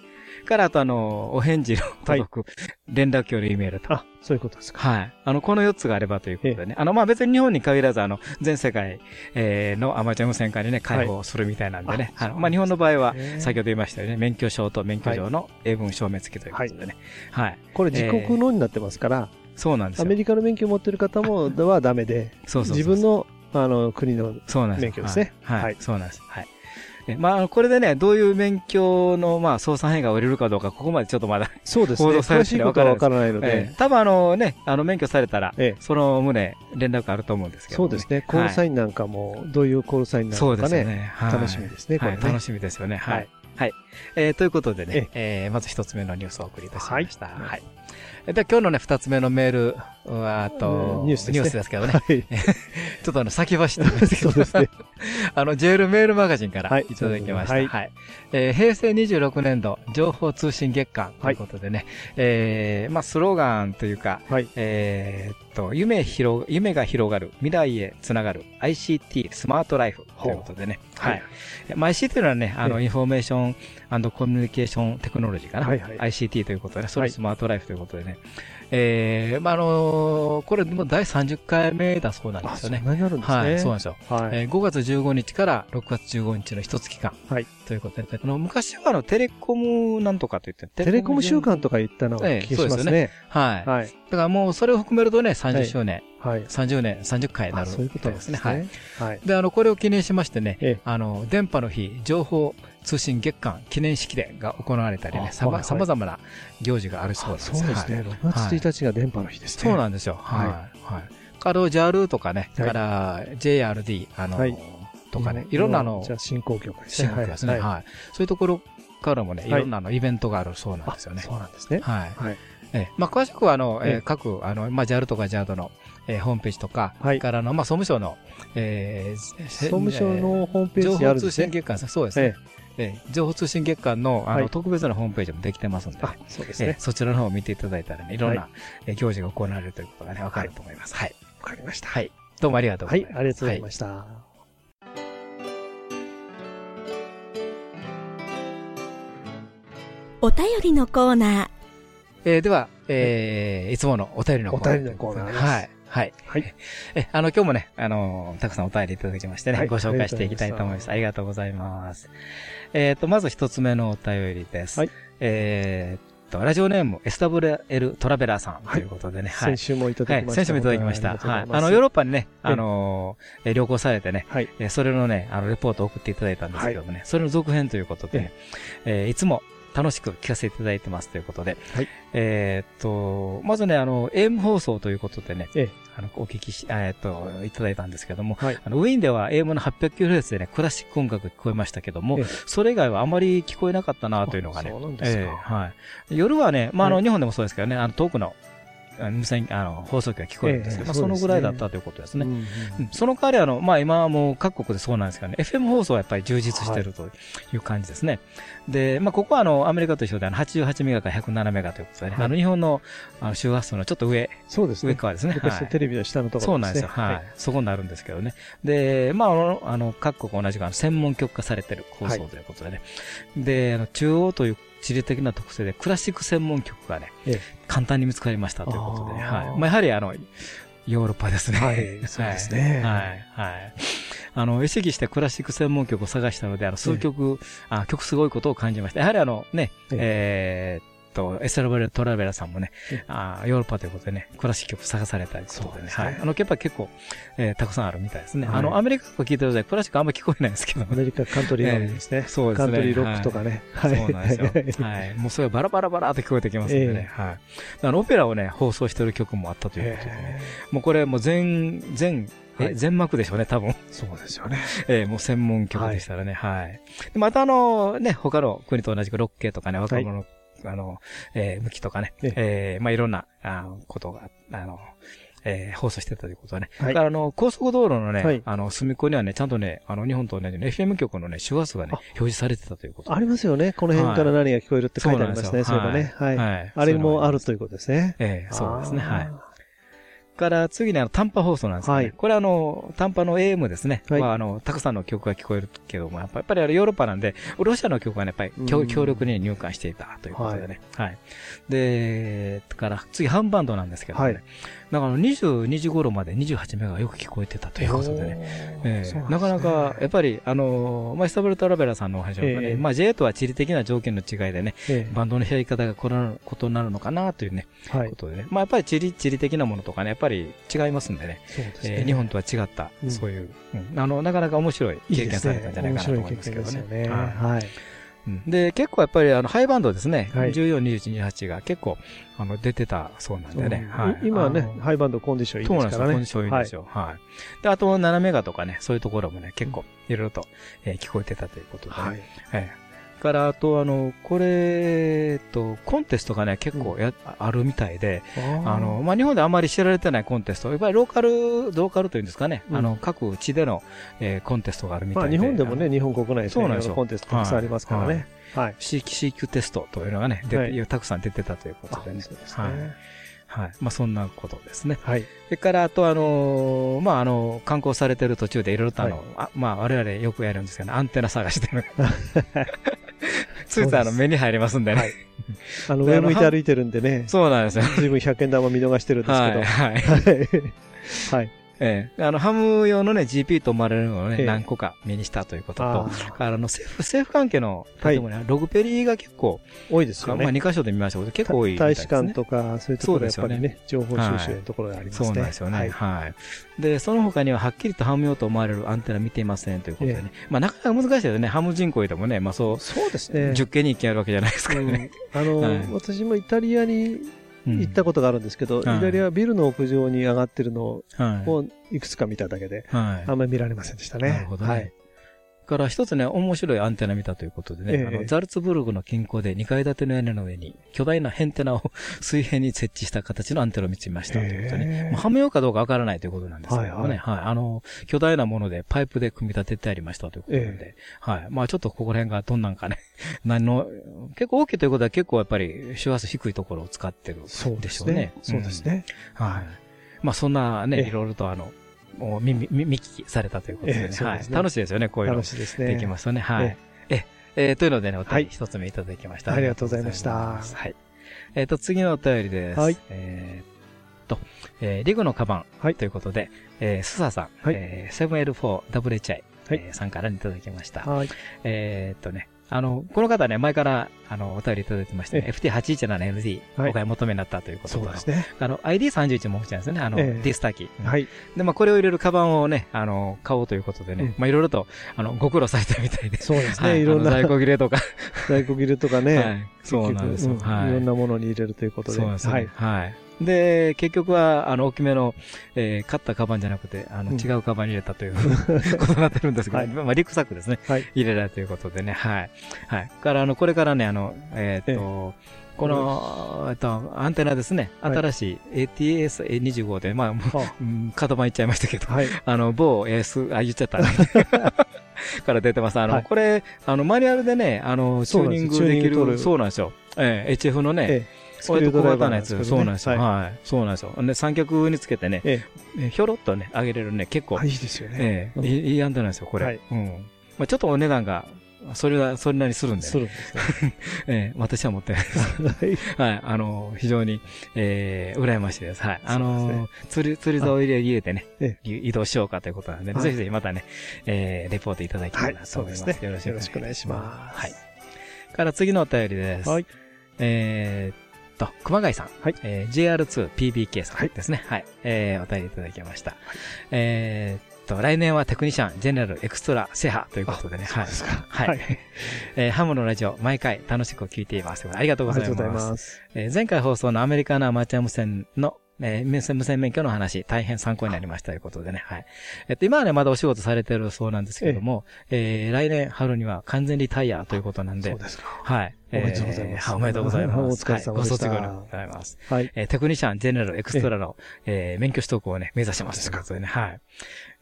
[SPEAKER 2] から、あと、あの、お返事の届く連絡用の E メールと。
[SPEAKER 4] あ、そういうことですか。
[SPEAKER 2] はい。あの、この4つがあればということでね。あの、まあ、別に日本に限らず、あの、全世界、えーのアマチュア無線化にね、開放するみたいなんでね。
[SPEAKER 4] あ
[SPEAKER 2] あのまあ、日本の場合は、先ほど言いましたよね、免許証と免許状の英文証明付きということでね。はい。
[SPEAKER 4] これ自国のになってますから、
[SPEAKER 2] そうなんですよ。
[SPEAKER 4] アメリカの免許を持ってる方も、はダメで、
[SPEAKER 2] そうそうそう
[SPEAKER 4] 自分の、あの、国の、
[SPEAKER 2] そうなんです
[SPEAKER 4] 免許ですね
[SPEAKER 2] はい。は
[SPEAKER 4] はいい
[SPEAKER 2] そうなんです。はい。えまあこれでね、どういう免許の、まあ、操作変が降りるかどうか、ここまでちょっとまだ、
[SPEAKER 4] そうですね。
[SPEAKER 2] 報道され
[SPEAKER 4] 詳しいことはわからないの
[SPEAKER 2] え
[SPEAKER 4] で
[SPEAKER 2] え、多分あのね、あの、免許されたら、
[SPEAKER 4] ええ
[SPEAKER 2] その旨、連絡あると思うんですけど、
[SPEAKER 4] そうですね。コールサインなんかも、どういうコールサインなのかね。
[SPEAKER 2] ね。はい
[SPEAKER 4] 楽しみですねこれね
[SPEAKER 2] はい楽しみですよね。は
[SPEAKER 4] はいい。
[SPEAKER 2] はい。えーということでね
[SPEAKER 4] え、
[SPEAKER 2] えーまず一つ目のニュースをお送りいたしました。はい。えで、今日のね、二つ目のメールは、あと、
[SPEAKER 4] ニュースですね
[SPEAKER 2] ニュースですけどね、
[SPEAKER 4] はい。
[SPEAKER 2] ちょっとあの、先走ってますけど。あの、 JARL メールマガジンから
[SPEAKER 4] はい
[SPEAKER 2] いただきました。
[SPEAKER 4] はい
[SPEAKER 2] はい。えー平成26年度情報通信月間ということでね、えーまあ、スローガンというか、
[SPEAKER 4] はい。
[SPEAKER 2] えーっと、夢広、夢が広がる、未来へつながる ICT スマートライフということでね。はい。まあ、ICT というのはね、あの、
[SPEAKER 4] え
[SPEAKER 2] Information Communication Technology かな。
[SPEAKER 4] はいはい
[SPEAKER 2] ICT ということでね、それ
[SPEAKER 4] はい
[SPEAKER 2] スマートライフということでね。えー、まあ、あのこれもう第30回目だそうなんで
[SPEAKER 4] あ、
[SPEAKER 2] すよね。
[SPEAKER 4] なになるんですね。
[SPEAKER 2] はい、そうなんですよ。
[SPEAKER 4] はい。
[SPEAKER 2] えー5月15日から6月15日の一月間。
[SPEAKER 4] はい
[SPEAKER 2] ということで、あの昔はあのテレコムなんとかと言って、
[SPEAKER 4] テレコム週間とか言ったのを
[SPEAKER 2] ええ
[SPEAKER 4] 気がします
[SPEAKER 2] そうで
[SPEAKER 4] ね。
[SPEAKER 2] はい。
[SPEAKER 4] はい。
[SPEAKER 2] だからもうそれを含めるとね、30周年、
[SPEAKER 4] はい。
[SPEAKER 2] 30年、30回にな
[SPEAKER 4] あ、
[SPEAKER 2] る
[SPEAKER 4] そういうことですね。
[SPEAKER 2] はい。
[SPEAKER 4] はい。
[SPEAKER 2] で、あの、これを記念しましてね、
[SPEAKER 4] ええ
[SPEAKER 2] あの、電波の日、情報通信月間記念式典が行われたりね、さま、ざまな行事があるそう
[SPEAKER 4] あ
[SPEAKER 2] です。
[SPEAKER 4] そうですね。
[SPEAKER 2] はい
[SPEAKER 4] 6月1日が電波の日ですね。
[SPEAKER 2] そうなんですよ。はい。はい。から、JAL とかね、
[SPEAKER 4] はい
[SPEAKER 2] から JRD、あの、
[SPEAKER 4] はい
[SPEAKER 2] とかね、いろんなあの
[SPEAKER 4] じゃ、あ、振興協会ですね。
[SPEAKER 2] 新国ですね。
[SPEAKER 4] はい。
[SPEAKER 2] はい。そういうところからもね、い
[SPEAKER 4] はい
[SPEAKER 2] ろんなあのイベントがあるそうなん
[SPEAKER 4] あ
[SPEAKER 2] ですよね。
[SPEAKER 4] そうなんですね。
[SPEAKER 2] はい。
[SPEAKER 4] はい。
[SPEAKER 2] ええまあ、詳しくは、あの、え各、あの、まあ、JAL とか JAD の、えーホームページとか、
[SPEAKER 4] はい
[SPEAKER 2] からの、まあ、総務省の、えー、
[SPEAKER 4] 総務省のホームペー
[SPEAKER 2] 情
[SPEAKER 4] ジにあ
[SPEAKER 2] 報通
[SPEAKER 4] るんですね。
[SPEAKER 2] 信月間、そうですね。ええ情報通信月間の、あの、
[SPEAKER 4] はい
[SPEAKER 2] 特別なホームページもできてますんで
[SPEAKER 4] そうですね。
[SPEAKER 2] ええそちらの方を見ていただいたらね、いろんな、
[SPEAKER 4] は
[SPEAKER 2] えー行事が行われるということがね、わかると思います。はい。
[SPEAKER 4] わかりました。
[SPEAKER 2] はい。どうもありがとうご
[SPEAKER 4] はい、
[SPEAKER 2] ざいます。
[SPEAKER 4] ありがとうございま
[SPEAKER 2] し
[SPEAKER 4] した。
[SPEAKER 1] お便りのコーナー。
[SPEAKER 2] えーでは、えーいつものお便りのコーナー。
[SPEAKER 4] お便りのコーナーです
[SPEAKER 2] はい。はい。
[SPEAKER 4] はい。
[SPEAKER 2] え、あの、今日もね、あのーたくさんお便りいただきましてね、
[SPEAKER 4] はい
[SPEAKER 2] ご紹介していきたいと思います。ありがとうございます。えっ、と、まず一つ目のお便りです。
[SPEAKER 4] はい
[SPEAKER 2] えーっと、ラジオネーム、SWL トラベラーさんということでね、はい。
[SPEAKER 4] 先週もいた
[SPEAKER 2] はい、
[SPEAKER 4] だきました。
[SPEAKER 2] 先週もいただきました。はい。あの、ヨーロッパにね、
[SPEAKER 4] ええ
[SPEAKER 2] あの旅行されてね、
[SPEAKER 4] はい。
[SPEAKER 2] えーそれのね、あの、レポートを送っていただいたんですけどもね、それの続編ということでね、えーいつも楽しく聞かせていただいてますということで、
[SPEAKER 4] はい。
[SPEAKER 2] えーっと、まずね、あの、AM 放送ということでね、
[SPEAKER 4] ええ。
[SPEAKER 2] あの、お聞きし、えーっと、いただいたんですけども、
[SPEAKER 4] はい。
[SPEAKER 2] あの、ウィーンでは AM の 800kHz でね、クラシック音楽が聞こえましたけども
[SPEAKER 4] ええ、
[SPEAKER 2] それ以外はあまり聞こえなかったなというのがね
[SPEAKER 4] あ、そうなんですか。
[SPEAKER 2] ええはい。夜はね、まあ、あの、
[SPEAKER 4] はい。
[SPEAKER 2] 日本でもそうですけどね、あの、遠くの無線、あの、放送機が聞こえるんですけど、まあ、そのぐらいだったということですね。
[SPEAKER 4] うんうん
[SPEAKER 2] うんその代わりあの、まあ今はもう各国でそうなんですけどね、FM 放送はやっぱり充実してるという感じですね。で、まあここはあの、アメリカと一緒であの、88メガから107メガということでね、
[SPEAKER 4] はい
[SPEAKER 2] あの、日本のあの周波数のちょっと上、
[SPEAKER 4] そうですね。
[SPEAKER 2] 上側ですね。はい
[SPEAKER 4] 昔テレビの下のところ
[SPEAKER 2] そうなんですよ。はい。そこになるんですけどね。で、まあ、あの、あの各国同じくあの専門局化されてる放送ということでね。で、あの、中央という地理的な特性で、クラシック専門局がね、
[SPEAKER 4] ええ
[SPEAKER 2] 簡単に見つかりましたということではい。まあ、やはりあの、ヨーロッパですね。
[SPEAKER 4] はい そうですね
[SPEAKER 2] はい。はい。あの、意識してクラシック専門局を探したので、あの、数曲、あ曲すごいことを感じました。やはりあの、ね、
[SPEAKER 4] え
[SPEAKER 2] えーっと、エスラブレトラベラさんもね
[SPEAKER 4] ええ、
[SPEAKER 2] あーヨーロッパということでね、クラシック曲探されたりということでね、
[SPEAKER 4] そうですね
[SPEAKER 2] はい。あの、やっぱ結構、えーたくさんあるみたいですね。
[SPEAKER 4] はい
[SPEAKER 2] あの、アメリカとか聞いてるとクラシックあんま聞こえないですけども
[SPEAKER 4] アメリカカントリーロックですね。
[SPEAKER 2] そうですね
[SPEAKER 4] カントリーロックとかね。
[SPEAKER 2] そうなんですよ。はい。もうそれがバラバラバラって聞こえてきますんでね。
[SPEAKER 4] え
[SPEAKER 2] はい。あの、オペラをね、放送してる曲もあったということでね。もうこれもう全、全、え、
[SPEAKER 4] はい
[SPEAKER 2] 全幕でしょうね、多分。
[SPEAKER 4] そうですよね。
[SPEAKER 2] ええもう専門曲でしたらね、はい。でまたあの、ね、他の国と同じくロッケとかね、若者の、あの、えー向きとかね、
[SPEAKER 4] ええ
[SPEAKER 2] ええまあいろんな、あのことが、あの、えー放送してたということでね。
[SPEAKER 4] はい
[SPEAKER 2] だからあの、高速道路のね、
[SPEAKER 4] はい
[SPEAKER 2] あの、隅っこにはね、ちゃんとね、あの、日本と同じね、FM 局のね、周波数がね
[SPEAKER 4] あ、
[SPEAKER 2] 表示されてたということで
[SPEAKER 4] ありますよね。この辺から何が聞こえるって書いてありますね。
[SPEAKER 2] そなんですよ
[SPEAKER 4] そうういえばね。はい。
[SPEAKER 2] はい
[SPEAKER 4] あれもあるということですね。
[SPEAKER 2] ええそうですね。
[SPEAKER 4] あー
[SPEAKER 2] はい。から次にあの短波放送なんですね。
[SPEAKER 4] はい
[SPEAKER 2] これあの、短波の AM ですね。
[SPEAKER 4] はい
[SPEAKER 2] まああの、たくさんの曲が聞こえるけども、やっぱりあれヨーロッパなんで、ロシアの曲がね、やっぱり強力に入管していたということでね。はい。で、だから次半バンドなんですけどね。
[SPEAKER 4] はい
[SPEAKER 2] だから22時頃まで28メガがよく聞こえてたということでね。ええなかなか、やっぱり、あの、まあ、イスタブルトラベラーさんのお話はね、
[SPEAKER 4] ええ
[SPEAKER 2] まあ、J とは地理的な条件の違いでね、
[SPEAKER 4] え
[SPEAKER 2] バンドのやり方が異なる異なるのかなというね、
[SPEAKER 4] えはい
[SPEAKER 2] こ。とでね。まあやっぱり地理、地理的なものとかね、やっぱり違いますんでね。
[SPEAKER 4] そうです
[SPEAKER 2] えー日本とは違った、
[SPEAKER 4] うん
[SPEAKER 2] そういう、うんあの、なかなか面白い経験されたんじゃないかなと思いますけど
[SPEAKER 4] 面白い経験
[SPEAKER 2] ね。はい。うんで、結構やっぱりあの、ハイバンドですね。
[SPEAKER 4] はい
[SPEAKER 2] 14、21、28が結構、あの、出てたそうなんでね。
[SPEAKER 4] うん
[SPEAKER 2] はい。
[SPEAKER 4] 今はねハイバンドコンディションいい
[SPEAKER 2] そうなんです
[SPEAKER 4] からね。
[SPEAKER 2] コンディションいいんですよ。はい。で、あと、7メガとかね、そういうところもね、結構、いろいろと、えー聞こえてたということでね。
[SPEAKER 4] はい。
[SPEAKER 2] ええから、あと、あの、これ、と、コンテストがね、結構や、あるみたいで、あの、まあ、日本であまり知られてないコンテスト、やっぱりローカル、ローカルというんですかね、
[SPEAKER 4] うん
[SPEAKER 2] あの、各地での、えーコンテストがあるみたいで。
[SPEAKER 4] まあ日本でもね、日本国内で
[SPEAKER 2] そうなんですよ
[SPEAKER 4] コンテストたくさんありますからね。はい。
[SPEAKER 2] C、CQ テストというのがね、で
[SPEAKER 4] はい
[SPEAKER 2] たくさん出てたということ
[SPEAKER 4] あ
[SPEAKER 2] でね。
[SPEAKER 4] そうですね。
[SPEAKER 2] はい。はい。まあ、そんなことですね。
[SPEAKER 4] はい。
[SPEAKER 2] それから、あと、あのーまあ、あの、観光されてる途中でいろいろとあの、
[SPEAKER 4] はい
[SPEAKER 2] あまあ、我々よくやるんですけど、アンテナ探してる。ついついあの、目に入りますんでね。
[SPEAKER 4] はいあの、
[SPEAKER 2] であの
[SPEAKER 4] 上向いて歩いてるんでね、
[SPEAKER 2] そうなんですよ。
[SPEAKER 4] 随分100円玉見逃してるんですけど。
[SPEAKER 2] はい。はい。
[SPEAKER 4] はい。はい。
[SPEAKER 2] ええあの、ハム用のね、GP と思われるのをね、
[SPEAKER 4] ええ
[SPEAKER 2] 何個か目にしたということと、
[SPEAKER 4] あ
[SPEAKER 2] あの、政府、政府関係の建物にはログペリが結構、
[SPEAKER 4] 多いですよ
[SPEAKER 2] まあ
[SPEAKER 4] ね。
[SPEAKER 2] 2箇所で見ましたけど、結構多いみたい
[SPEAKER 4] 大。使館とか、そういうところでやっぱり
[SPEAKER 2] そう
[SPEAKER 4] ね、情報収集のところがありますね。
[SPEAKER 2] そうなんですよね。
[SPEAKER 4] はい。
[SPEAKER 2] はい。で、その他にははっきりとハム用と思われるアンテナ見ていませんということでね。
[SPEAKER 4] え
[SPEAKER 2] まあなかなか難しいですよね。ハム人口でもね、まあそう、
[SPEAKER 4] そうですね。
[SPEAKER 2] 10件に1件あるわけじゃないですからね。
[SPEAKER 4] うんあの、
[SPEAKER 2] はい
[SPEAKER 4] 私もイタリアに
[SPEAKER 2] うん
[SPEAKER 4] 行ったことがあるんですけど、
[SPEAKER 2] はい
[SPEAKER 4] イタリアはビルの屋上に上がってるの
[SPEAKER 2] はい。
[SPEAKER 4] をいくつか見ただけで、
[SPEAKER 2] はい。
[SPEAKER 4] あんまり見られませんでしたね。
[SPEAKER 2] なるほどね。
[SPEAKER 4] はい。
[SPEAKER 2] から一つね、面白いアンテナ見たということでね、
[SPEAKER 4] ええ
[SPEAKER 2] あのザルツブルグの近郊で2階建ての屋根の上に巨大なヘンテナを水平に設置した形のアンテナを見つけましたということでね、
[SPEAKER 4] へえ
[SPEAKER 2] まあはめようかどうかわからないということなんですけどもね、
[SPEAKER 4] はい
[SPEAKER 2] はい、あの、巨大なものでパイプで組み立ててありましたということなんで、はい。まあちょっとここら辺がどんなんかね、何の、結構大きいということは結構やっぱり周波数低いところを使ってる
[SPEAKER 4] そう
[SPEAKER 2] でしょうね。。
[SPEAKER 4] そうですね。
[SPEAKER 2] うん。はい。まあそんなね、
[SPEAKER 4] ええ
[SPEAKER 2] いろいろとあの、見、見、見聞きされたということでね、はい。楽しいですよね、こういうの
[SPEAKER 4] 楽。しいですね。
[SPEAKER 2] できますよね。はい。
[SPEAKER 4] え
[SPEAKER 2] え、えーというのでね、お
[SPEAKER 4] はい
[SPEAKER 2] 便り一つ目いただきました。
[SPEAKER 4] ありがとうございました
[SPEAKER 2] はい。えっ、と、次のお便りです。
[SPEAKER 4] はい
[SPEAKER 2] えーっと、えーリグのカバン。
[SPEAKER 4] はい
[SPEAKER 2] ということで、えー、スサさん。
[SPEAKER 4] はい
[SPEAKER 2] えー、7L4WHI。
[SPEAKER 4] はい
[SPEAKER 2] えーさんからいただきました。
[SPEAKER 4] はい。
[SPEAKER 2] えーっとね、あの、この方ね、前から、あの、お便りいただいてまして、ね、
[SPEAKER 4] え
[SPEAKER 2] FT817ND、
[SPEAKER 4] はい
[SPEAKER 2] お買い求めになったということと、
[SPEAKER 4] そうですね。
[SPEAKER 2] あの、ID31 も欲しいんですよね。あの、
[SPEAKER 4] ええ
[SPEAKER 2] ディスターキー。
[SPEAKER 4] はい。
[SPEAKER 2] で、まあ、これを入れるカバンをね、あの、買おうということでね、
[SPEAKER 4] うん
[SPEAKER 2] まあ、いろいろと、あの、ご苦労されたみたいで。
[SPEAKER 4] そうですね。
[SPEAKER 2] はい、
[SPEAKER 4] いろんな
[SPEAKER 2] 在庫切れとか。
[SPEAKER 4] 在庫切るとかね。
[SPEAKER 2] はい。そうなんですよ。はい。
[SPEAKER 4] いろんなものに入れるということで。
[SPEAKER 2] そうですよね。
[SPEAKER 4] はい。
[SPEAKER 2] はい。で、結局は、あの、大きめの、えー、買ったカバンじゃなくて、あの、
[SPEAKER 4] うん
[SPEAKER 2] 違うカバンに入れたという ことになってるんですけど、
[SPEAKER 4] はい
[SPEAKER 2] まあ、リュックサックですね。
[SPEAKER 4] はい。
[SPEAKER 2] 入れたということでね、はい。はい。から、あの、これからね、あの、えーっと、この、えっと、アンテナですね。
[SPEAKER 4] はい
[SPEAKER 2] 新しい ATS-A25 で、まあ、もう
[SPEAKER 4] は
[SPEAKER 2] うん、型番言っちゃいましたけど、
[SPEAKER 4] はい。
[SPEAKER 2] あの、某 S、あ、言っちゃったね。から出てます。あの、
[SPEAKER 4] はい
[SPEAKER 2] これ、あの、マニュアルでね、あの、チューニングできる、
[SPEAKER 4] る
[SPEAKER 2] そうなんですよ。ええ HF のね、
[SPEAKER 4] ええス
[SPEAKER 2] こういう小型のやつ、そうなんですよ。
[SPEAKER 4] は
[SPEAKER 2] はい。そうなんですよ。で、三脚につけてね、
[SPEAKER 4] え
[SPEAKER 2] えひょろっとね、上げれるね、結構
[SPEAKER 4] あ、いいですよね。
[SPEAKER 2] いいアンテナなんですよ、これ。
[SPEAKER 4] はい
[SPEAKER 2] うん。まあちょっとお値段が、それは、それなりにするんで、
[SPEAKER 4] するんですね。
[SPEAKER 2] ええ私は持ってないです。
[SPEAKER 4] はい。
[SPEAKER 2] はい。あの、非常に、えー、羨ましいです。はい。あの、釣り、釣り竿を入れ入れてね
[SPEAKER 4] え、
[SPEAKER 2] 移動しようかということなんで、
[SPEAKER 4] はい
[SPEAKER 2] ぜひぜひまたね、えー、レポートいただきたいなと思います。
[SPEAKER 4] はいそうですね
[SPEAKER 2] よろしく
[SPEAKER 4] お願いします
[SPEAKER 2] はい。から次のお便りです。
[SPEAKER 4] はい。
[SPEAKER 2] えーっと、熊谷さん。
[SPEAKER 4] はい
[SPEAKER 2] えー JR2PBK さんですね。はい。えー、お便りいただきました。えーっと、来年はテクニシャン、ジェネラル、エクストラ、制覇ということでね。はい。
[SPEAKER 4] そうですか。
[SPEAKER 2] はい
[SPEAKER 4] はい。
[SPEAKER 2] えーハムのラジオ、毎回楽しく聞いています。ありがとうございます。
[SPEAKER 4] ありがとうございます。
[SPEAKER 2] えー前回放送のアメリカのアマチュア無線のえー無線免許の話、大変参考になりましたということでね。はい。えっと、今はね、まだお仕事されてるそうなんですけれども、えー来年春には完全リタイアということなんで、
[SPEAKER 4] そうですか。
[SPEAKER 2] はい。
[SPEAKER 4] おめでとうございます
[SPEAKER 2] おめでとうございます。
[SPEAKER 4] お疲れ様でした
[SPEAKER 2] はいご卒業でございます。
[SPEAKER 4] はい。
[SPEAKER 2] えーテクニシャン、ジェネラル、エクストラの、えー免許取得をね、目指してますということでね。はい。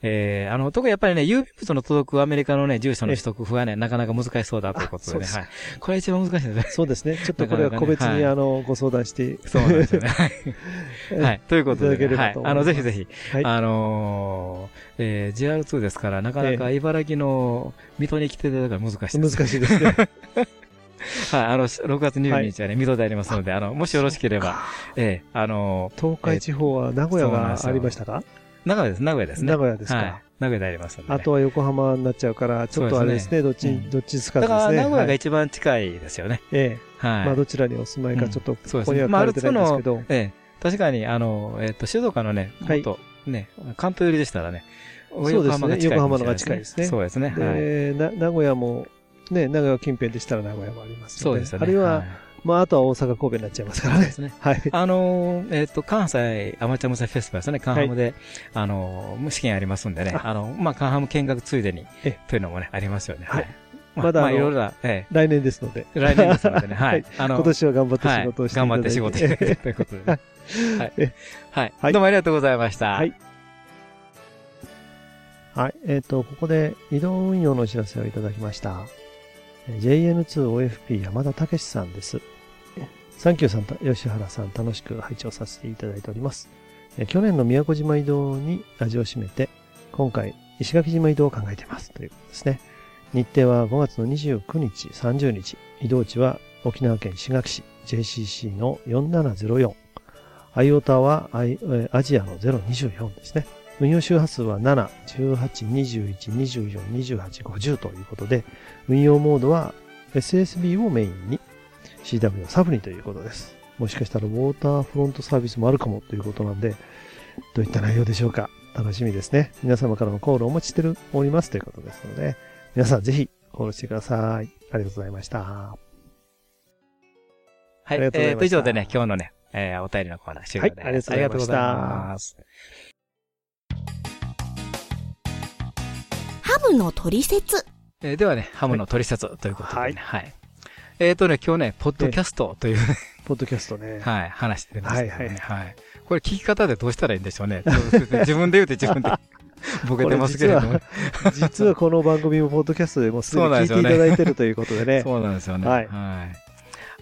[SPEAKER 2] えーあの、特にやっぱりね、郵便物の届くアメリカのね、住所の取得はね、なかなか難しそうだということでね。はい。これ一番難しいですね。
[SPEAKER 4] そうですね。ちょっとこれは個別に、あの、ご相談して。
[SPEAKER 2] そうなんですよね。はい。はい。ということで、はいあの、ぜひぜひ、
[SPEAKER 4] はい
[SPEAKER 2] あのー、えー JR2 ですから、なかなか茨城の水戸に来ていただくのは難しい。
[SPEAKER 4] 難しいですね。
[SPEAKER 2] はい。あの、6月22日はね、水戸でありますので、あの、もしよろしければ、ええあの
[SPEAKER 4] 東海地方は名古屋がありましたか？
[SPEAKER 2] 名古屋です、名古屋ですね。
[SPEAKER 4] 名古屋です
[SPEAKER 2] はい
[SPEAKER 4] か。。
[SPEAKER 2] 名古屋でありますのでね。
[SPEAKER 4] あとは横浜になっちゃうから、ちょっとあれですね、どっち
[SPEAKER 2] うん、
[SPEAKER 4] どっちつか
[SPEAKER 2] だか
[SPEAKER 4] ですね。
[SPEAKER 2] 名古屋が
[SPEAKER 4] はい
[SPEAKER 2] 一番近いですよね。
[SPEAKER 4] ええ。
[SPEAKER 2] はい。
[SPEAKER 4] まあ、どちらにお住まいか、ちょっと、ここには書かれてないんですけど。
[SPEAKER 2] ええ、確かに、あの、えっ、と、静岡のね、も
[SPEAKER 4] はい
[SPEAKER 2] っと、ね、関東寄りでしたらね、
[SPEAKER 4] そうですね
[SPEAKER 2] 横浜
[SPEAKER 4] のが近いですね
[SPEAKER 2] そうですね。はい。
[SPEAKER 4] 名古屋も、ね、名古屋近辺でしたら名古屋もありますので。
[SPEAKER 2] そうですよね。
[SPEAKER 4] あるいは、
[SPEAKER 2] い
[SPEAKER 4] まあ、あとは大阪、神戸になっちゃいますからね。はい。
[SPEAKER 2] あのー、えっ、と、関西アマチュア無線フェスティバルですね、カンハムで、あのー、試験ありますんでね、
[SPEAKER 4] あ
[SPEAKER 2] あの、まあ、カンハム見学ついでに
[SPEAKER 4] え、
[SPEAKER 2] というのもね、ありますよね。
[SPEAKER 4] はい。
[SPEAKER 2] ま
[SPEAKER 4] だ
[SPEAKER 2] まあ、いろいろな、え
[SPEAKER 4] 来年ですので。
[SPEAKER 2] え、来年ですのでね、はい。あの、
[SPEAKER 4] 今年は頑張って
[SPEAKER 2] はい
[SPEAKER 4] 仕事をして。
[SPEAKER 2] 頑張って仕事してということでね。はい
[SPEAKER 4] え。
[SPEAKER 2] はい。
[SPEAKER 4] はい
[SPEAKER 2] どうもありがとうございました。
[SPEAKER 4] はいはい。えっ、と、ここで移動運用のお知らせをいただきました。えー JN2OFP 山田武さんです。サンキューさんと吉原さん楽しく拝聴させていただいております。去年の宮古島移動に味を占めて、今回石垣島移動を考えています。ということですね。日程は5月の29日、30日。移動地は沖縄県石垣市 JCC の4704。アイオタはアイアジアの024ですね。運用周波数は7、18、21、24、28、50ということで、運用モードは SSB をメインに CW をサブにということです。もしかしたらウォーターフロントサービスもあるかもということなんで、どういった内容でしょうか楽しみですね。皆様からのコールをお待ちしておりますということですので、皆さんぜひコールしてください。ありがとうございました。
[SPEAKER 2] はい。
[SPEAKER 4] い
[SPEAKER 2] えーと、以上でね、今日のね、えーお便りのコーナー終了です。
[SPEAKER 4] はいありがとうございました
[SPEAKER 2] ありがとうございます。
[SPEAKER 1] ハムの取説。
[SPEAKER 2] えーではね、ハムの取説ということでね、はい。えっ、とね、今日ね、ポッドキャストというね、
[SPEAKER 4] ポッドキャストね。
[SPEAKER 2] はい、話してますけどね、
[SPEAKER 4] はい
[SPEAKER 2] はい。これ聞き方でどうしたらいいんでしょうね。自分で言うて自分で ボケてますけれども。
[SPEAKER 4] 実はこの番組もポッドキャストでもすでに聞いていただいてるということでね。
[SPEAKER 2] そうなんですよね。
[SPEAKER 4] はい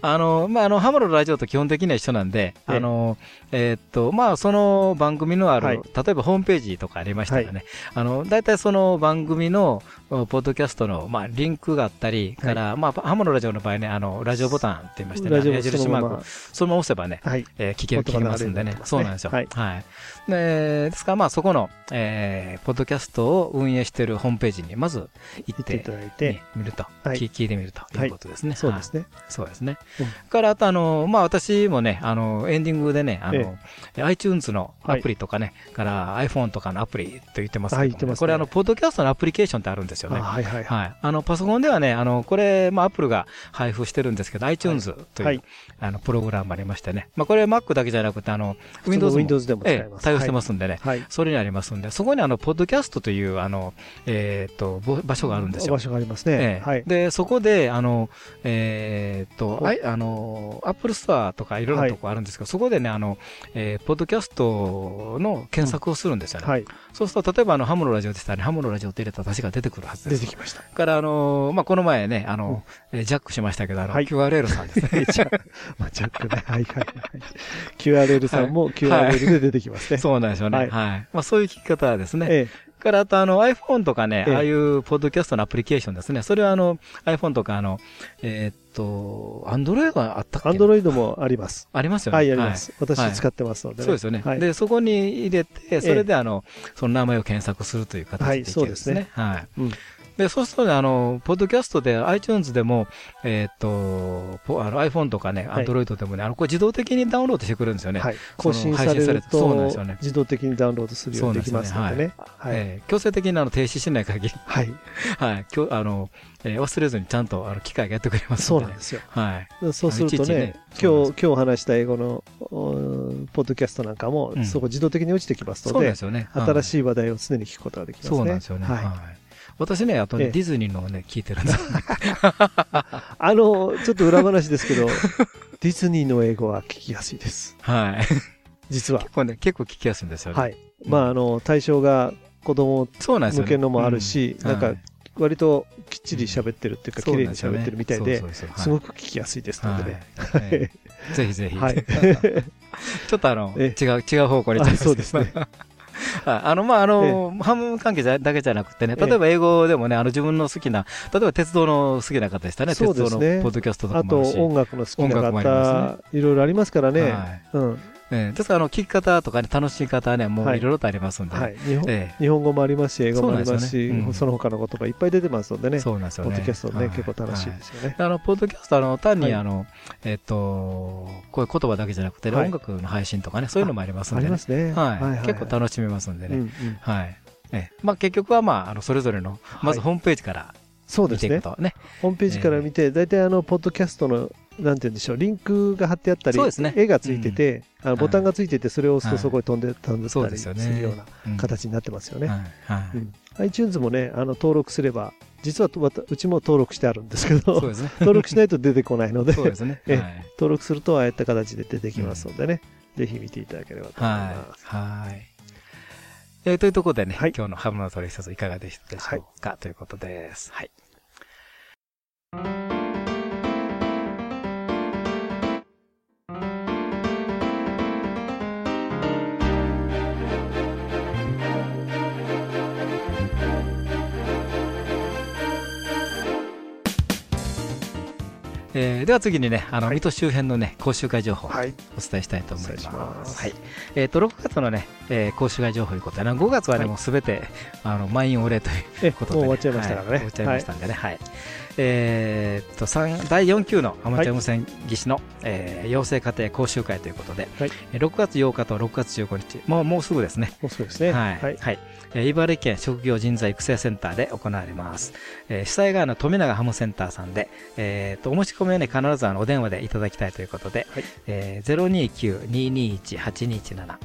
[SPEAKER 2] あの、まあ、あの、ハムのラジオと基本的には一緒なんで、
[SPEAKER 4] ええ
[SPEAKER 2] あの、えーっと、まあ、その番組のある、
[SPEAKER 4] はい
[SPEAKER 2] 例えばホームページとかありましたらね、あの、大体その番組の、おポッドキャストの、まあ、リンクがあったり、から、まあ、ハムのラジオの場合ね、あの、ラジオボタンって言いましてね、
[SPEAKER 4] ラジオ
[SPEAKER 2] 矢印マーク、そのまま押せばね、
[SPEAKER 4] はい。
[SPEAKER 2] えー聞ける、聞けますんでね。そうなんですよ。
[SPEAKER 4] はい。
[SPEAKER 2] はい。でですから、まあ、そこの、えー、ポッドキャストを運営しているホームページに、まず行って
[SPEAKER 4] いた、だいて。
[SPEAKER 2] ね、見ると、
[SPEAKER 4] はい。
[SPEAKER 2] 聞聞いてみるということですね。
[SPEAKER 4] そうですね。
[SPEAKER 2] そうですね。
[SPEAKER 4] うん。
[SPEAKER 2] から、あと、あの、まあ、私もね、あの、エンディングでね、あの、iTunes のアプリとかね、から iPhone とかのアプリと言ってますけどこれ、あの、ポッドキャストのアプリケーションってあるんですよね。
[SPEAKER 4] あはいはいはい。
[SPEAKER 2] はい。あの、パソコンではね、あの、これ、まあ、アップルが配布してるんですけど、iTunes という、
[SPEAKER 4] はい
[SPEAKER 2] あの、プログラムもありましてね。まあ、これ Mac だけじゃなくて、あ
[SPEAKER 4] の、
[SPEAKER 2] Windows も
[SPEAKER 4] Windows でも使え
[SPEAKER 2] ええ
[SPEAKER 4] ます。
[SPEAKER 2] 対応してますんでね。
[SPEAKER 4] はい。
[SPEAKER 2] それにありますんで、そこにあの、ポッドキャストという、あの、えーっと、ぼ場所があるんですよ
[SPEAKER 4] 場。所がありますね
[SPEAKER 2] え。え
[SPEAKER 4] はい。
[SPEAKER 2] で、そこで、あの、えーっと、あいあの、アップルストアとかいろいろなとこあるんですけど、そこでね、あの、えーポッドキャストの検索をするんですよね。
[SPEAKER 4] はい。
[SPEAKER 2] そうすると、例えば、あの、ハムのラジオでしたら、ハムのラジオって入れたら確か出てくるです。
[SPEAKER 4] 出てきました。
[SPEAKER 2] から、あの、まあ、この前ね、あの、えージャックしましたけど、あの、
[SPEAKER 4] はい
[SPEAKER 2] QRL さんですね。
[SPEAKER 4] ジャックね。はいはいはい。QRL さんも QRL で出てきますね。
[SPEAKER 2] そうなんですよね。
[SPEAKER 4] は
[SPEAKER 2] はいい。まあ、そういう聞き方ですね。
[SPEAKER 4] え
[SPEAKER 2] から、あと、あの、iPhone とかね、
[SPEAKER 4] ええ
[SPEAKER 2] ああいうポッドキャストのアプリケーションですね。それは、あの、iPhone とか、あの、えーっと、Android があったっ
[SPEAKER 4] え。
[SPEAKER 2] け
[SPEAKER 4] Android もあります。
[SPEAKER 2] ありますよね。
[SPEAKER 4] はい、あります。
[SPEAKER 2] はい
[SPEAKER 4] 私使ってますのでね。
[SPEAKER 2] そうですよね。
[SPEAKER 4] はい。
[SPEAKER 2] で、そこに入れて、それで、あの、その名前を検索するという形
[SPEAKER 4] はい
[SPEAKER 2] でできるんですね。はい。
[SPEAKER 4] うん
[SPEAKER 2] で、そうするとね、あの、ポッドキャストで iTunes でも、えーっと、ポあの iPhone とかね、
[SPEAKER 4] はい
[SPEAKER 2] Android でもね、あの、これ自動的にダウンロードしてくるんですよね。
[SPEAKER 4] はい。更新される
[SPEAKER 2] 配信されてそうなんです
[SPEAKER 4] と
[SPEAKER 2] よね、
[SPEAKER 4] 自動的にダウンロードするようにできますのでね。はい。
[SPEAKER 2] えー強制的にあの停止しない限り、
[SPEAKER 4] はい。
[SPEAKER 2] はい、今日、あの、えー忘れずにちゃんと、あの、機械がやってくれます。
[SPEAKER 4] そうなんですよ。
[SPEAKER 2] はい。
[SPEAKER 4] そうすると
[SPEAKER 2] ね
[SPEAKER 4] ね、今日、今日話した英語の、ポッドキャストなんかも、
[SPEAKER 2] うん
[SPEAKER 4] そこ自動的に落ちてきますので、
[SPEAKER 2] でね。
[SPEAKER 4] 新し
[SPEAKER 2] い
[SPEAKER 4] い話題を常に聞くことができますね。
[SPEAKER 2] そうなんですよね。
[SPEAKER 4] はい。
[SPEAKER 2] はい私ね、あとね、
[SPEAKER 4] ええ
[SPEAKER 2] ディズニーのね、聞いてるんです。
[SPEAKER 4] あの、ちょっと裏話ですけど、ディズニーの英語は聞きやすいです。
[SPEAKER 2] はい。
[SPEAKER 4] 実は
[SPEAKER 2] 結。構ね、結構聞きやすいんですよね。
[SPEAKER 4] はい。まあ、あの、対象が子供。向けのもあるし、なんか割ときっちり喋ってるっていうか、綺麗に喋ってるみたいで
[SPEAKER 2] す
[SPEAKER 4] ごく聞きやすいですのでね。
[SPEAKER 2] はいええぜひぜひ。
[SPEAKER 4] はい。
[SPEAKER 2] ちょっとあの、違
[SPEAKER 4] え
[SPEAKER 2] う、違う方向に行っちゃいますけど
[SPEAKER 4] あそうですね。
[SPEAKER 2] はい。あの、まあ、あの、ハム関係じゃだけじゃなくてね、例えば英語でもね、あの、自分の好きな、例えば鉄道の好きな方でしたね、鉄道のポッドキャストとか
[SPEAKER 4] あと、
[SPEAKER 2] もあるし。
[SPEAKER 4] 音楽の好きな方、いろいろありますからね。
[SPEAKER 2] はい。
[SPEAKER 4] うん。
[SPEAKER 2] ええですから、あの、聞き方とかね、楽しみ方はね、も
[SPEAKER 4] はい
[SPEAKER 2] ういろいろとありますんでね。
[SPEAKER 4] はい。日本
[SPEAKER 2] え
[SPEAKER 4] 日本語もありますし、英語もありますし、
[SPEAKER 2] そ
[SPEAKER 4] の他の言葉いっぱい出てますので
[SPEAKER 2] え
[SPEAKER 4] ね。
[SPEAKER 2] そうなんですよね。
[SPEAKER 4] ポッドキャストね、
[SPEAKER 2] はい
[SPEAKER 4] 結構楽しいですよね。
[SPEAKER 2] あの、ポッドキャスト、あの、単
[SPEAKER 4] はい
[SPEAKER 2] にあの、えっと、こういう言葉だけじゃなくて音楽の配信とかね、そういうのもありますん
[SPEAKER 4] あ
[SPEAKER 2] で。はい。結構楽しめますんでね。
[SPEAKER 4] ん
[SPEAKER 2] はい。ええまあ結局はまあ、あの、それぞれの、まずホームページから見
[SPEAKER 4] そうですね。ホームページから見て、大体あの、ポッドキャストの、なんて言うんでしょう、リンクが貼ってあったり
[SPEAKER 2] ね、
[SPEAKER 4] 絵がついてて、あのボタンがついてて、それを押すと
[SPEAKER 2] はい
[SPEAKER 4] そこに飛んで、飛んでったりす。るような
[SPEAKER 2] うん
[SPEAKER 4] 形になってますよね。
[SPEAKER 2] はい。はい。
[SPEAKER 4] うん iTunes もね、あの、登録すれば、実はうちも登録してあるんですけど、
[SPEAKER 2] ね。
[SPEAKER 4] 登録しないと出てこないので。登録するとああいった形で出てきますのでね、ぜひ見ていただければと思い
[SPEAKER 2] はい
[SPEAKER 4] ます。。
[SPEAKER 2] はい。えーというところでね、
[SPEAKER 4] はい
[SPEAKER 2] 今日のハムの取り一ついかがでしたでしょうか、ということです。はい。えーでは次にね、あの、水戸周辺のね、講習会情報をお
[SPEAKER 4] はい。
[SPEAKER 2] 伝えしたいと思いま。
[SPEAKER 4] ますす
[SPEAKER 2] はい。えっ、と、6月のね、えー講習会情報ということで、あの5月はね、
[SPEAKER 4] はい
[SPEAKER 2] もうすべて、あの、満員御礼という
[SPEAKER 4] え、
[SPEAKER 2] ことで、
[SPEAKER 4] もう終わっちゃいましたからね。
[SPEAKER 2] はい終わっちゃいましたんでね、はい。えーっと、三第4級のアマチュア無線技師の、えー養成家庭講習会ということで、
[SPEAKER 4] はい
[SPEAKER 2] えー6月8日と6月15日、もう、もうすぐですね。
[SPEAKER 4] もうそうですね。
[SPEAKER 2] はい。
[SPEAKER 4] はい。
[SPEAKER 2] はい。えー茨城県職業人材育成センターで行われます。えー主催側の富永ハムセンターさんで、えーっと、お申し込みをね、必ずあの、お電話でいただきたいということで、
[SPEAKER 4] はい
[SPEAKER 2] えー、029-221-8217、えー、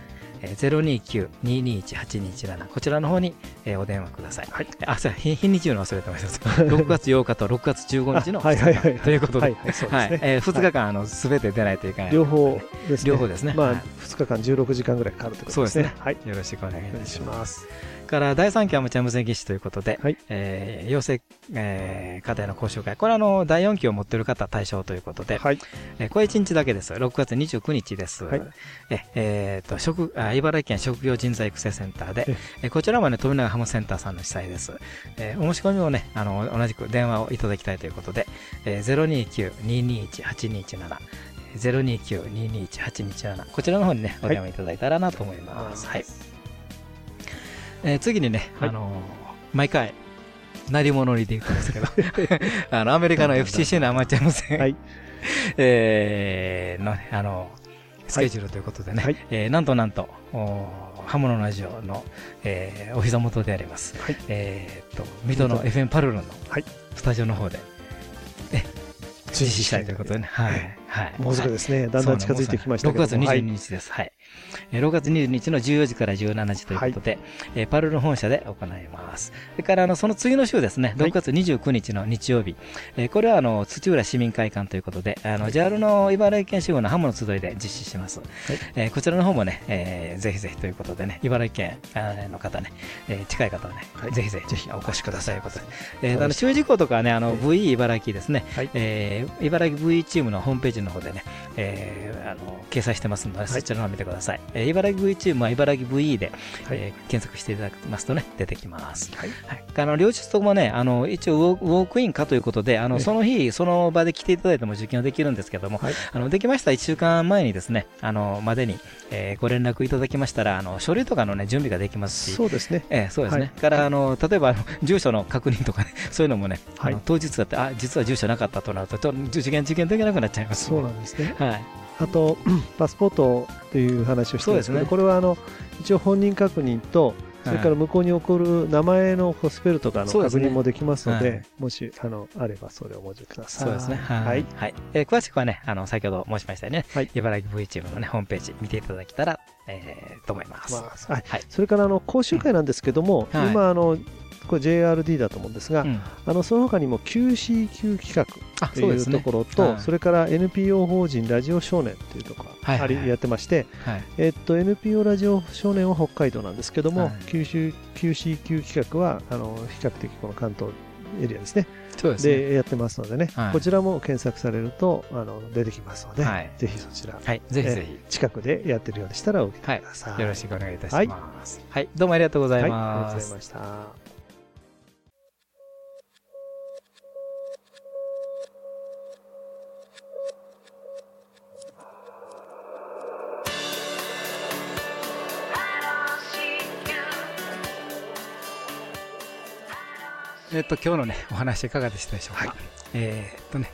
[SPEAKER 2] 029-221-8217こちらの方に、えーお電話ください。
[SPEAKER 4] はい。
[SPEAKER 2] あ、そう、日日にちの忘れてました。6月8日と6月15日の
[SPEAKER 4] あはいはいはい。
[SPEAKER 2] ということで、
[SPEAKER 4] はいはい、そうですね。
[SPEAKER 2] えー、2日間、あの、すべて出ないといけない。
[SPEAKER 4] 両方ですね。
[SPEAKER 2] 両方ですね。
[SPEAKER 4] まあ
[SPEAKER 2] はい、
[SPEAKER 4] 2日間16時間ぐらいかかるということですね。はい。
[SPEAKER 2] よろしくお願いいたします。から、第3期アマチュア無線技師ということで、
[SPEAKER 4] はい
[SPEAKER 2] えー養成、えー、課程の講習会。これは、あの、第4期を持っている方対象ということで、
[SPEAKER 4] はい。
[SPEAKER 2] えーこれ1日だけです。6月29日です。
[SPEAKER 4] はい
[SPEAKER 2] ええーと、職、あ、茨城県職業人材育成センターで
[SPEAKER 4] え、
[SPEAKER 2] えーこちらもね、富永ハムセンターさんの主催です。えーお申し込みをね、あの、同じく電話をいただきたいということで、えー、029-221-8217、029-221-8217こちらの方にね、お電話いただいたらなと思います。はい。えー次にね、
[SPEAKER 4] はい。
[SPEAKER 2] あのー毎回、鳴り物入りで言ってますけど、あの、アメリカの FCC のアマチュア無線、
[SPEAKER 4] はい。
[SPEAKER 2] えーのね、あの、スケジュールということでね、
[SPEAKER 4] はい。
[SPEAKER 2] えーなんとなんと、おハムのラジオの、えーお膝元であります、
[SPEAKER 4] はい。
[SPEAKER 2] えーっと、水戸の FM パルルンの
[SPEAKER 4] はい。
[SPEAKER 2] スタジオの方で、え実施したいということで。ね、はい。はい。
[SPEAKER 4] もうすぐですね。だんだん近づいてきましたけ
[SPEAKER 2] 6月
[SPEAKER 4] ども。
[SPEAKER 2] 22日です。はい。えー6月22日の14時から17時ということで、えーパルル本社で行います。それから、あの、その次の週ですね、
[SPEAKER 4] はい。
[SPEAKER 2] 6月29日の日曜日、えーこれは、あの、土浦市民会館ということで、あの、JAL の茨城県支部のハムの集いで実施します。えーこちらの方もね、えーぜひぜひということでね、茨城県の方ね、えー近い方はね、
[SPEAKER 4] はい。
[SPEAKER 2] ぜひぜひ
[SPEAKER 4] ぜひ。
[SPEAKER 2] お越しくださいということで。えーあの、注意事項とかはね、あの、VE 茨城ですね、
[SPEAKER 4] はい。
[SPEAKER 2] えー茨城 VE チームのホームページの方でね、えーあの、掲載してますので、そちらの方を見てください。えー茨城 VE チームは茨城 VE で、
[SPEAKER 4] はい
[SPEAKER 2] えー検索していただきますとね、出てきます。
[SPEAKER 4] はい。
[SPEAKER 2] はい、あの両日ともね、あの一応ウォー、クインかということで、あの
[SPEAKER 4] ええ
[SPEAKER 2] その日、その場で来ていただいても受験はできるんですけども、
[SPEAKER 4] はい
[SPEAKER 2] あのできました1週間前にですね、あのまでに、えーご連絡いただきましたら、あの書類とかの、ね、準備ができますし、
[SPEAKER 4] そうですね。
[SPEAKER 2] ええそうですね。
[SPEAKER 4] はい
[SPEAKER 2] から、あの、例えば、住所の確認とかね、そういうのもね、
[SPEAKER 4] はい
[SPEAKER 2] あの当日だって、あ、実は住所なかったとなると、ちょっと受験、受験できなくなっちゃいます。
[SPEAKER 4] そうなんですね。
[SPEAKER 2] はい。
[SPEAKER 4] あと、パスポートという話をしてるんですけど、
[SPEAKER 2] ね
[SPEAKER 4] これはあの一応本人確認と、それから向こうに起こる名前のスペルとかの確認もできますので、
[SPEAKER 2] はい
[SPEAKER 4] もし、あの、あればそれをお文字ください。
[SPEAKER 2] そうですね。
[SPEAKER 4] はい。
[SPEAKER 2] はい。えー詳しくはね、あの、先ほど申しましたよね。
[SPEAKER 4] はい
[SPEAKER 2] 茨城 V チームのね、ホームページ見ていただけたら、えーと思います。
[SPEAKER 4] まあはい
[SPEAKER 2] はい。
[SPEAKER 4] それから、あの、講習会なんですけども、
[SPEAKER 2] はい
[SPEAKER 4] 今、あの、これ JRD だと思うんですが、
[SPEAKER 2] うん
[SPEAKER 4] あの、その他にも QCQ 企画
[SPEAKER 2] あ、
[SPEAKER 4] というと。ころと、
[SPEAKER 2] はい
[SPEAKER 4] それから NPO 法人ラジオ少年というところ
[SPEAKER 2] はいはい
[SPEAKER 4] ありやってまして、
[SPEAKER 2] はい。
[SPEAKER 4] えっと、NPO ラジオ少年は北海道なんですけども、
[SPEAKER 2] はい
[SPEAKER 4] QC QCQ 企画はあの比較的この関東エリアですね
[SPEAKER 2] そうですね。
[SPEAKER 4] でやってますのでね、
[SPEAKER 2] はい
[SPEAKER 4] こちらも検索されるとあの出てきますので、
[SPEAKER 2] はい
[SPEAKER 4] ぜひそちら、
[SPEAKER 2] はい。ぜひぜひ。
[SPEAKER 4] 近くでやってるようでしたらお受け
[SPEAKER 2] はい
[SPEAKER 4] ください。
[SPEAKER 2] よろしくお願いいたします。はい。どうもありがとうござい
[SPEAKER 4] はい、ありが
[SPEAKER 2] ます
[SPEAKER 4] とうござい。ました。
[SPEAKER 2] えっと、今日のね、お話いかがでしたでしょうか？えーっとね、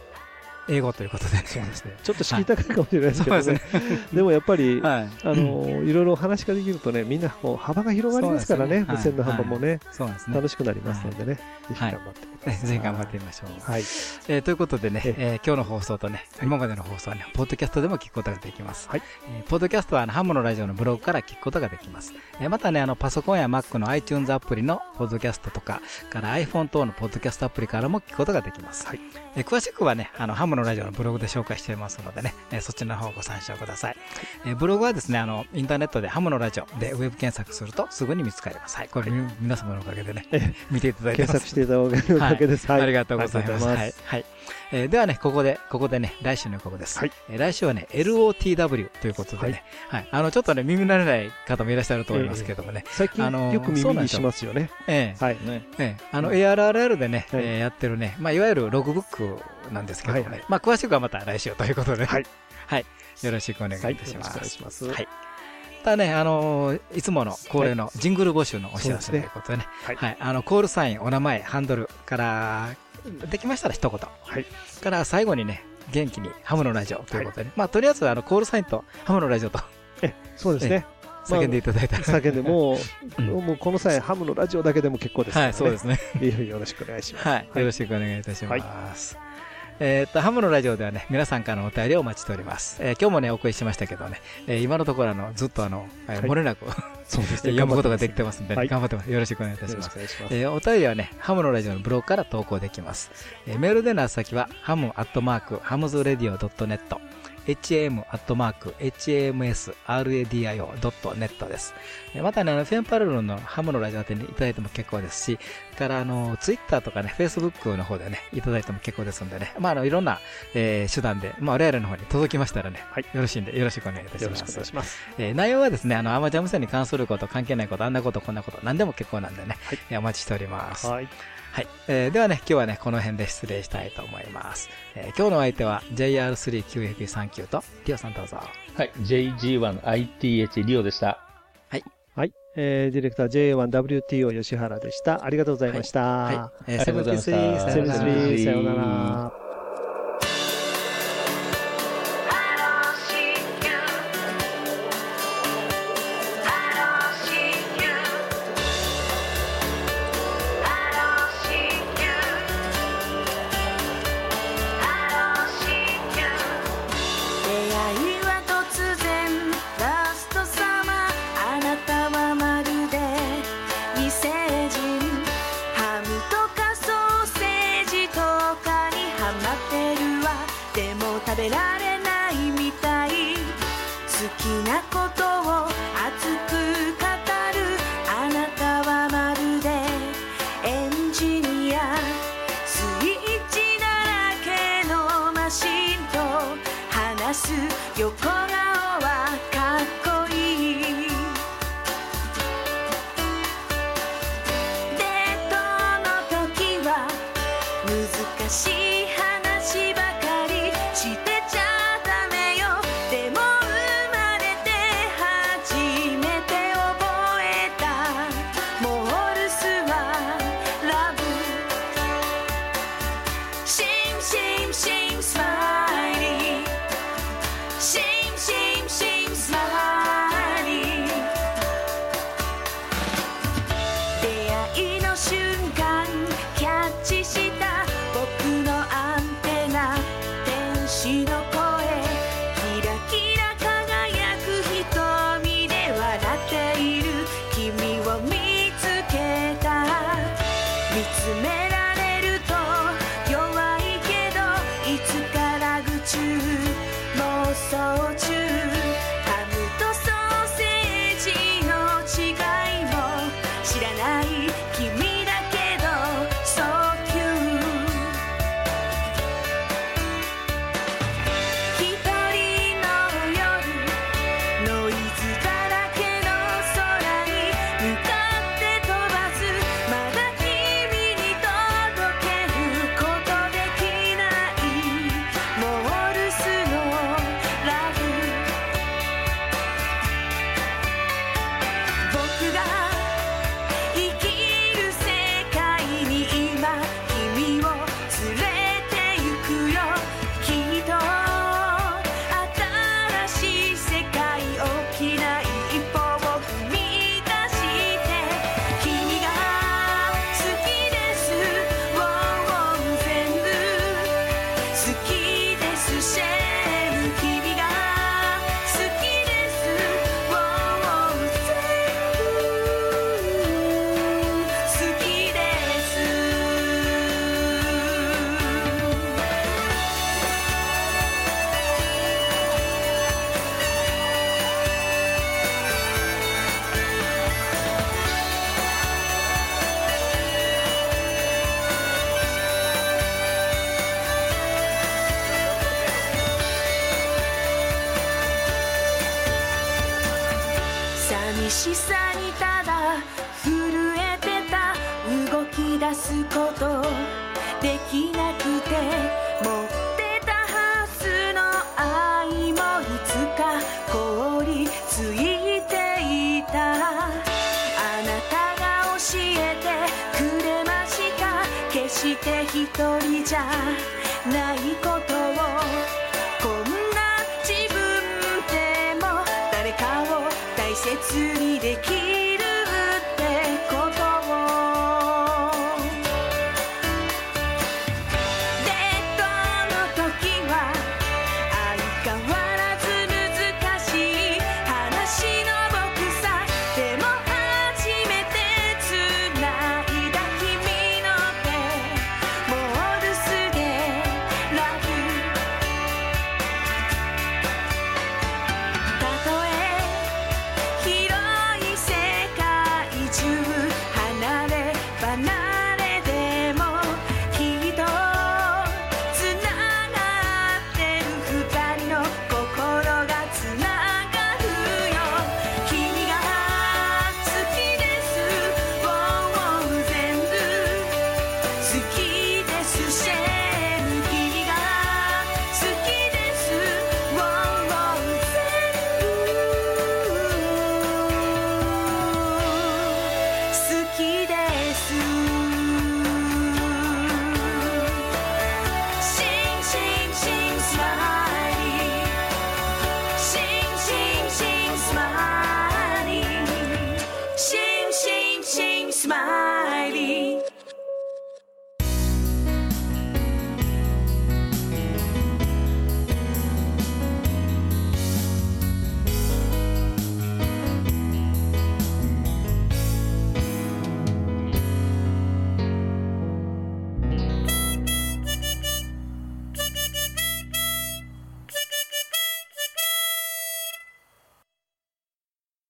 [SPEAKER 2] 英語ということでね。そうですね。
[SPEAKER 4] ちょっと敷居高いかもしれないですけどね
[SPEAKER 2] で
[SPEAKER 4] もやっぱり、
[SPEAKER 2] はい。
[SPEAKER 4] あのいろいろお話ができるとね、みんなこう幅が広がりますからね、無線の幅もね。楽しくなりますのでね、ぜひ頑張ってくだ
[SPEAKER 2] ね
[SPEAKER 4] さい。
[SPEAKER 2] ぜひ頑張ってみましょう。
[SPEAKER 4] はい。
[SPEAKER 2] えーということでね、
[SPEAKER 4] え
[SPEAKER 2] えー今日の放送とね、今までの放送はね、ポッドキャストでも聞くことができます。
[SPEAKER 4] はい
[SPEAKER 2] えーポッドキャストはあのハムのラジオのブログから聞くことができます。えーまたね、あの、パソコンや Mac の iTunes アプリのポッドキャストとか、から iPhone 等のポッドキャストアプリからも聞くことができます。
[SPEAKER 4] はい
[SPEAKER 2] えー詳しくはね、あの、ハムのラジオのブログで紹介していますのでね、えーそっちの方をご参照ください。えーブログはですね、あの、インターネットでハムのラジオでウェブ検索するとすぐに見つかります。はい。これ、み皆様のおかげでね
[SPEAKER 4] え、
[SPEAKER 2] 見ていただいてます。
[SPEAKER 4] 検索していただくだけです。はい。
[SPEAKER 2] ありがとうございます。はい。はい。えーではね、ここで、ここでね、来週の予告です。
[SPEAKER 4] はい
[SPEAKER 2] えー来週はね、LOTW ということでね、はい。あの、ちょっとね、耳慣れない方もいらっしゃると思いますけどもね、
[SPEAKER 4] 最近
[SPEAKER 2] あのー
[SPEAKER 4] よく耳にしますよね。
[SPEAKER 2] ええ
[SPEAKER 4] はい。
[SPEAKER 3] ね。
[SPEAKER 2] ええあの、ARRR でね、
[SPEAKER 4] はい
[SPEAKER 2] えーやってるね、まあ、いわゆるログブックなんですけどもね、
[SPEAKER 4] はいはい
[SPEAKER 2] まあ、詳しくはまた来週ということで、
[SPEAKER 4] はい。
[SPEAKER 2] はい。よろしくお願いいた
[SPEAKER 4] はい。
[SPEAKER 2] します。
[SPEAKER 4] よろしくお願いします。
[SPEAKER 2] はい。ただね、あのーいつもの恒例のジングル募集のお知らせということでね、
[SPEAKER 4] はい
[SPEAKER 2] はい。あの、コールサイン、お名前、ハンドルから、できましたら一言。
[SPEAKER 4] はい。
[SPEAKER 2] から最後にね、元気にハムのラジオということでね、まあ、とりあえず、あの、コールサインとハムのラジオと
[SPEAKER 4] え、そうですね。
[SPEAKER 2] 叫んでいただいたら、
[SPEAKER 4] 叫んで、もう、
[SPEAKER 2] うん
[SPEAKER 4] もうこの際、ハムのラジオだけでも結構ですからね。
[SPEAKER 2] はい、そうですね。
[SPEAKER 4] よろしくお願いします。
[SPEAKER 2] はい。よろしくお願いいたします。えーっと、ハムのラジオではね、皆さんからのお便りをお待ちしております。えー今日もね、お送りしましたけどね、えー今のところあの、ずっとあの、えー
[SPEAKER 4] はい
[SPEAKER 2] 漏れなく
[SPEAKER 4] そうです
[SPEAKER 2] 読むことができてますんでね、
[SPEAKER 4] はい
[SPEAKER 2] 頑張ってます。よろしくお願いいたします。
[SPEAKER 4] ます。
[SPEAKER 2] えーお便りはね、ハムのラジオのブログから投稿できます。えーメールでの宛先は、ハムアットマーク、ハムズレディオ .net、ham アットマーク、hamsradio.net です。えーまたね、あの、フェンパルルのハムのラジオ宛てにいただいても結構ですし、からあの、ツイッターとかね、フェイスブックの方でね、いただいても結構ですんでね、まあ、あの、いろんな、えー手段で、まあ、我々の方に届きましたらね、
[SPEAKER 4] はい
[SPEAKER 2] よろしいんで、よろしくお願いいたし
[SPEAKER 4] よろしく
[SPEAKER 2] ます。
[SPEAKER 4] お願いします。
[SPEAKER 2] えー内容はですね、あの、アマチュア無線に関すること、関係ないこと、あんなこと、こんなこと、何でも結構なんでね、
[SPEAKER 4] はい
[SPEAKER 2] えーお待ちしております。
[SPEAKER 4] はい。
[SPEAKER 2] はい。えーではね、今日はね、この辺で失礼したいと思います。えー今日のお相手は JR3QFP39 と、ティオさんどうぞ。
[SPEAKER 3] はい。JG1ITH リオでした。
[SPEAKER 4] はい。えーディレクター J1WTO 吉原でした。ありがとうございました。
[SPEAKER 2] はい。えー、
[SPEAKER 3] ありがとうございました
[SPEAKER 2] 73
[SPEAKER 4] セブンスリー、さようなら。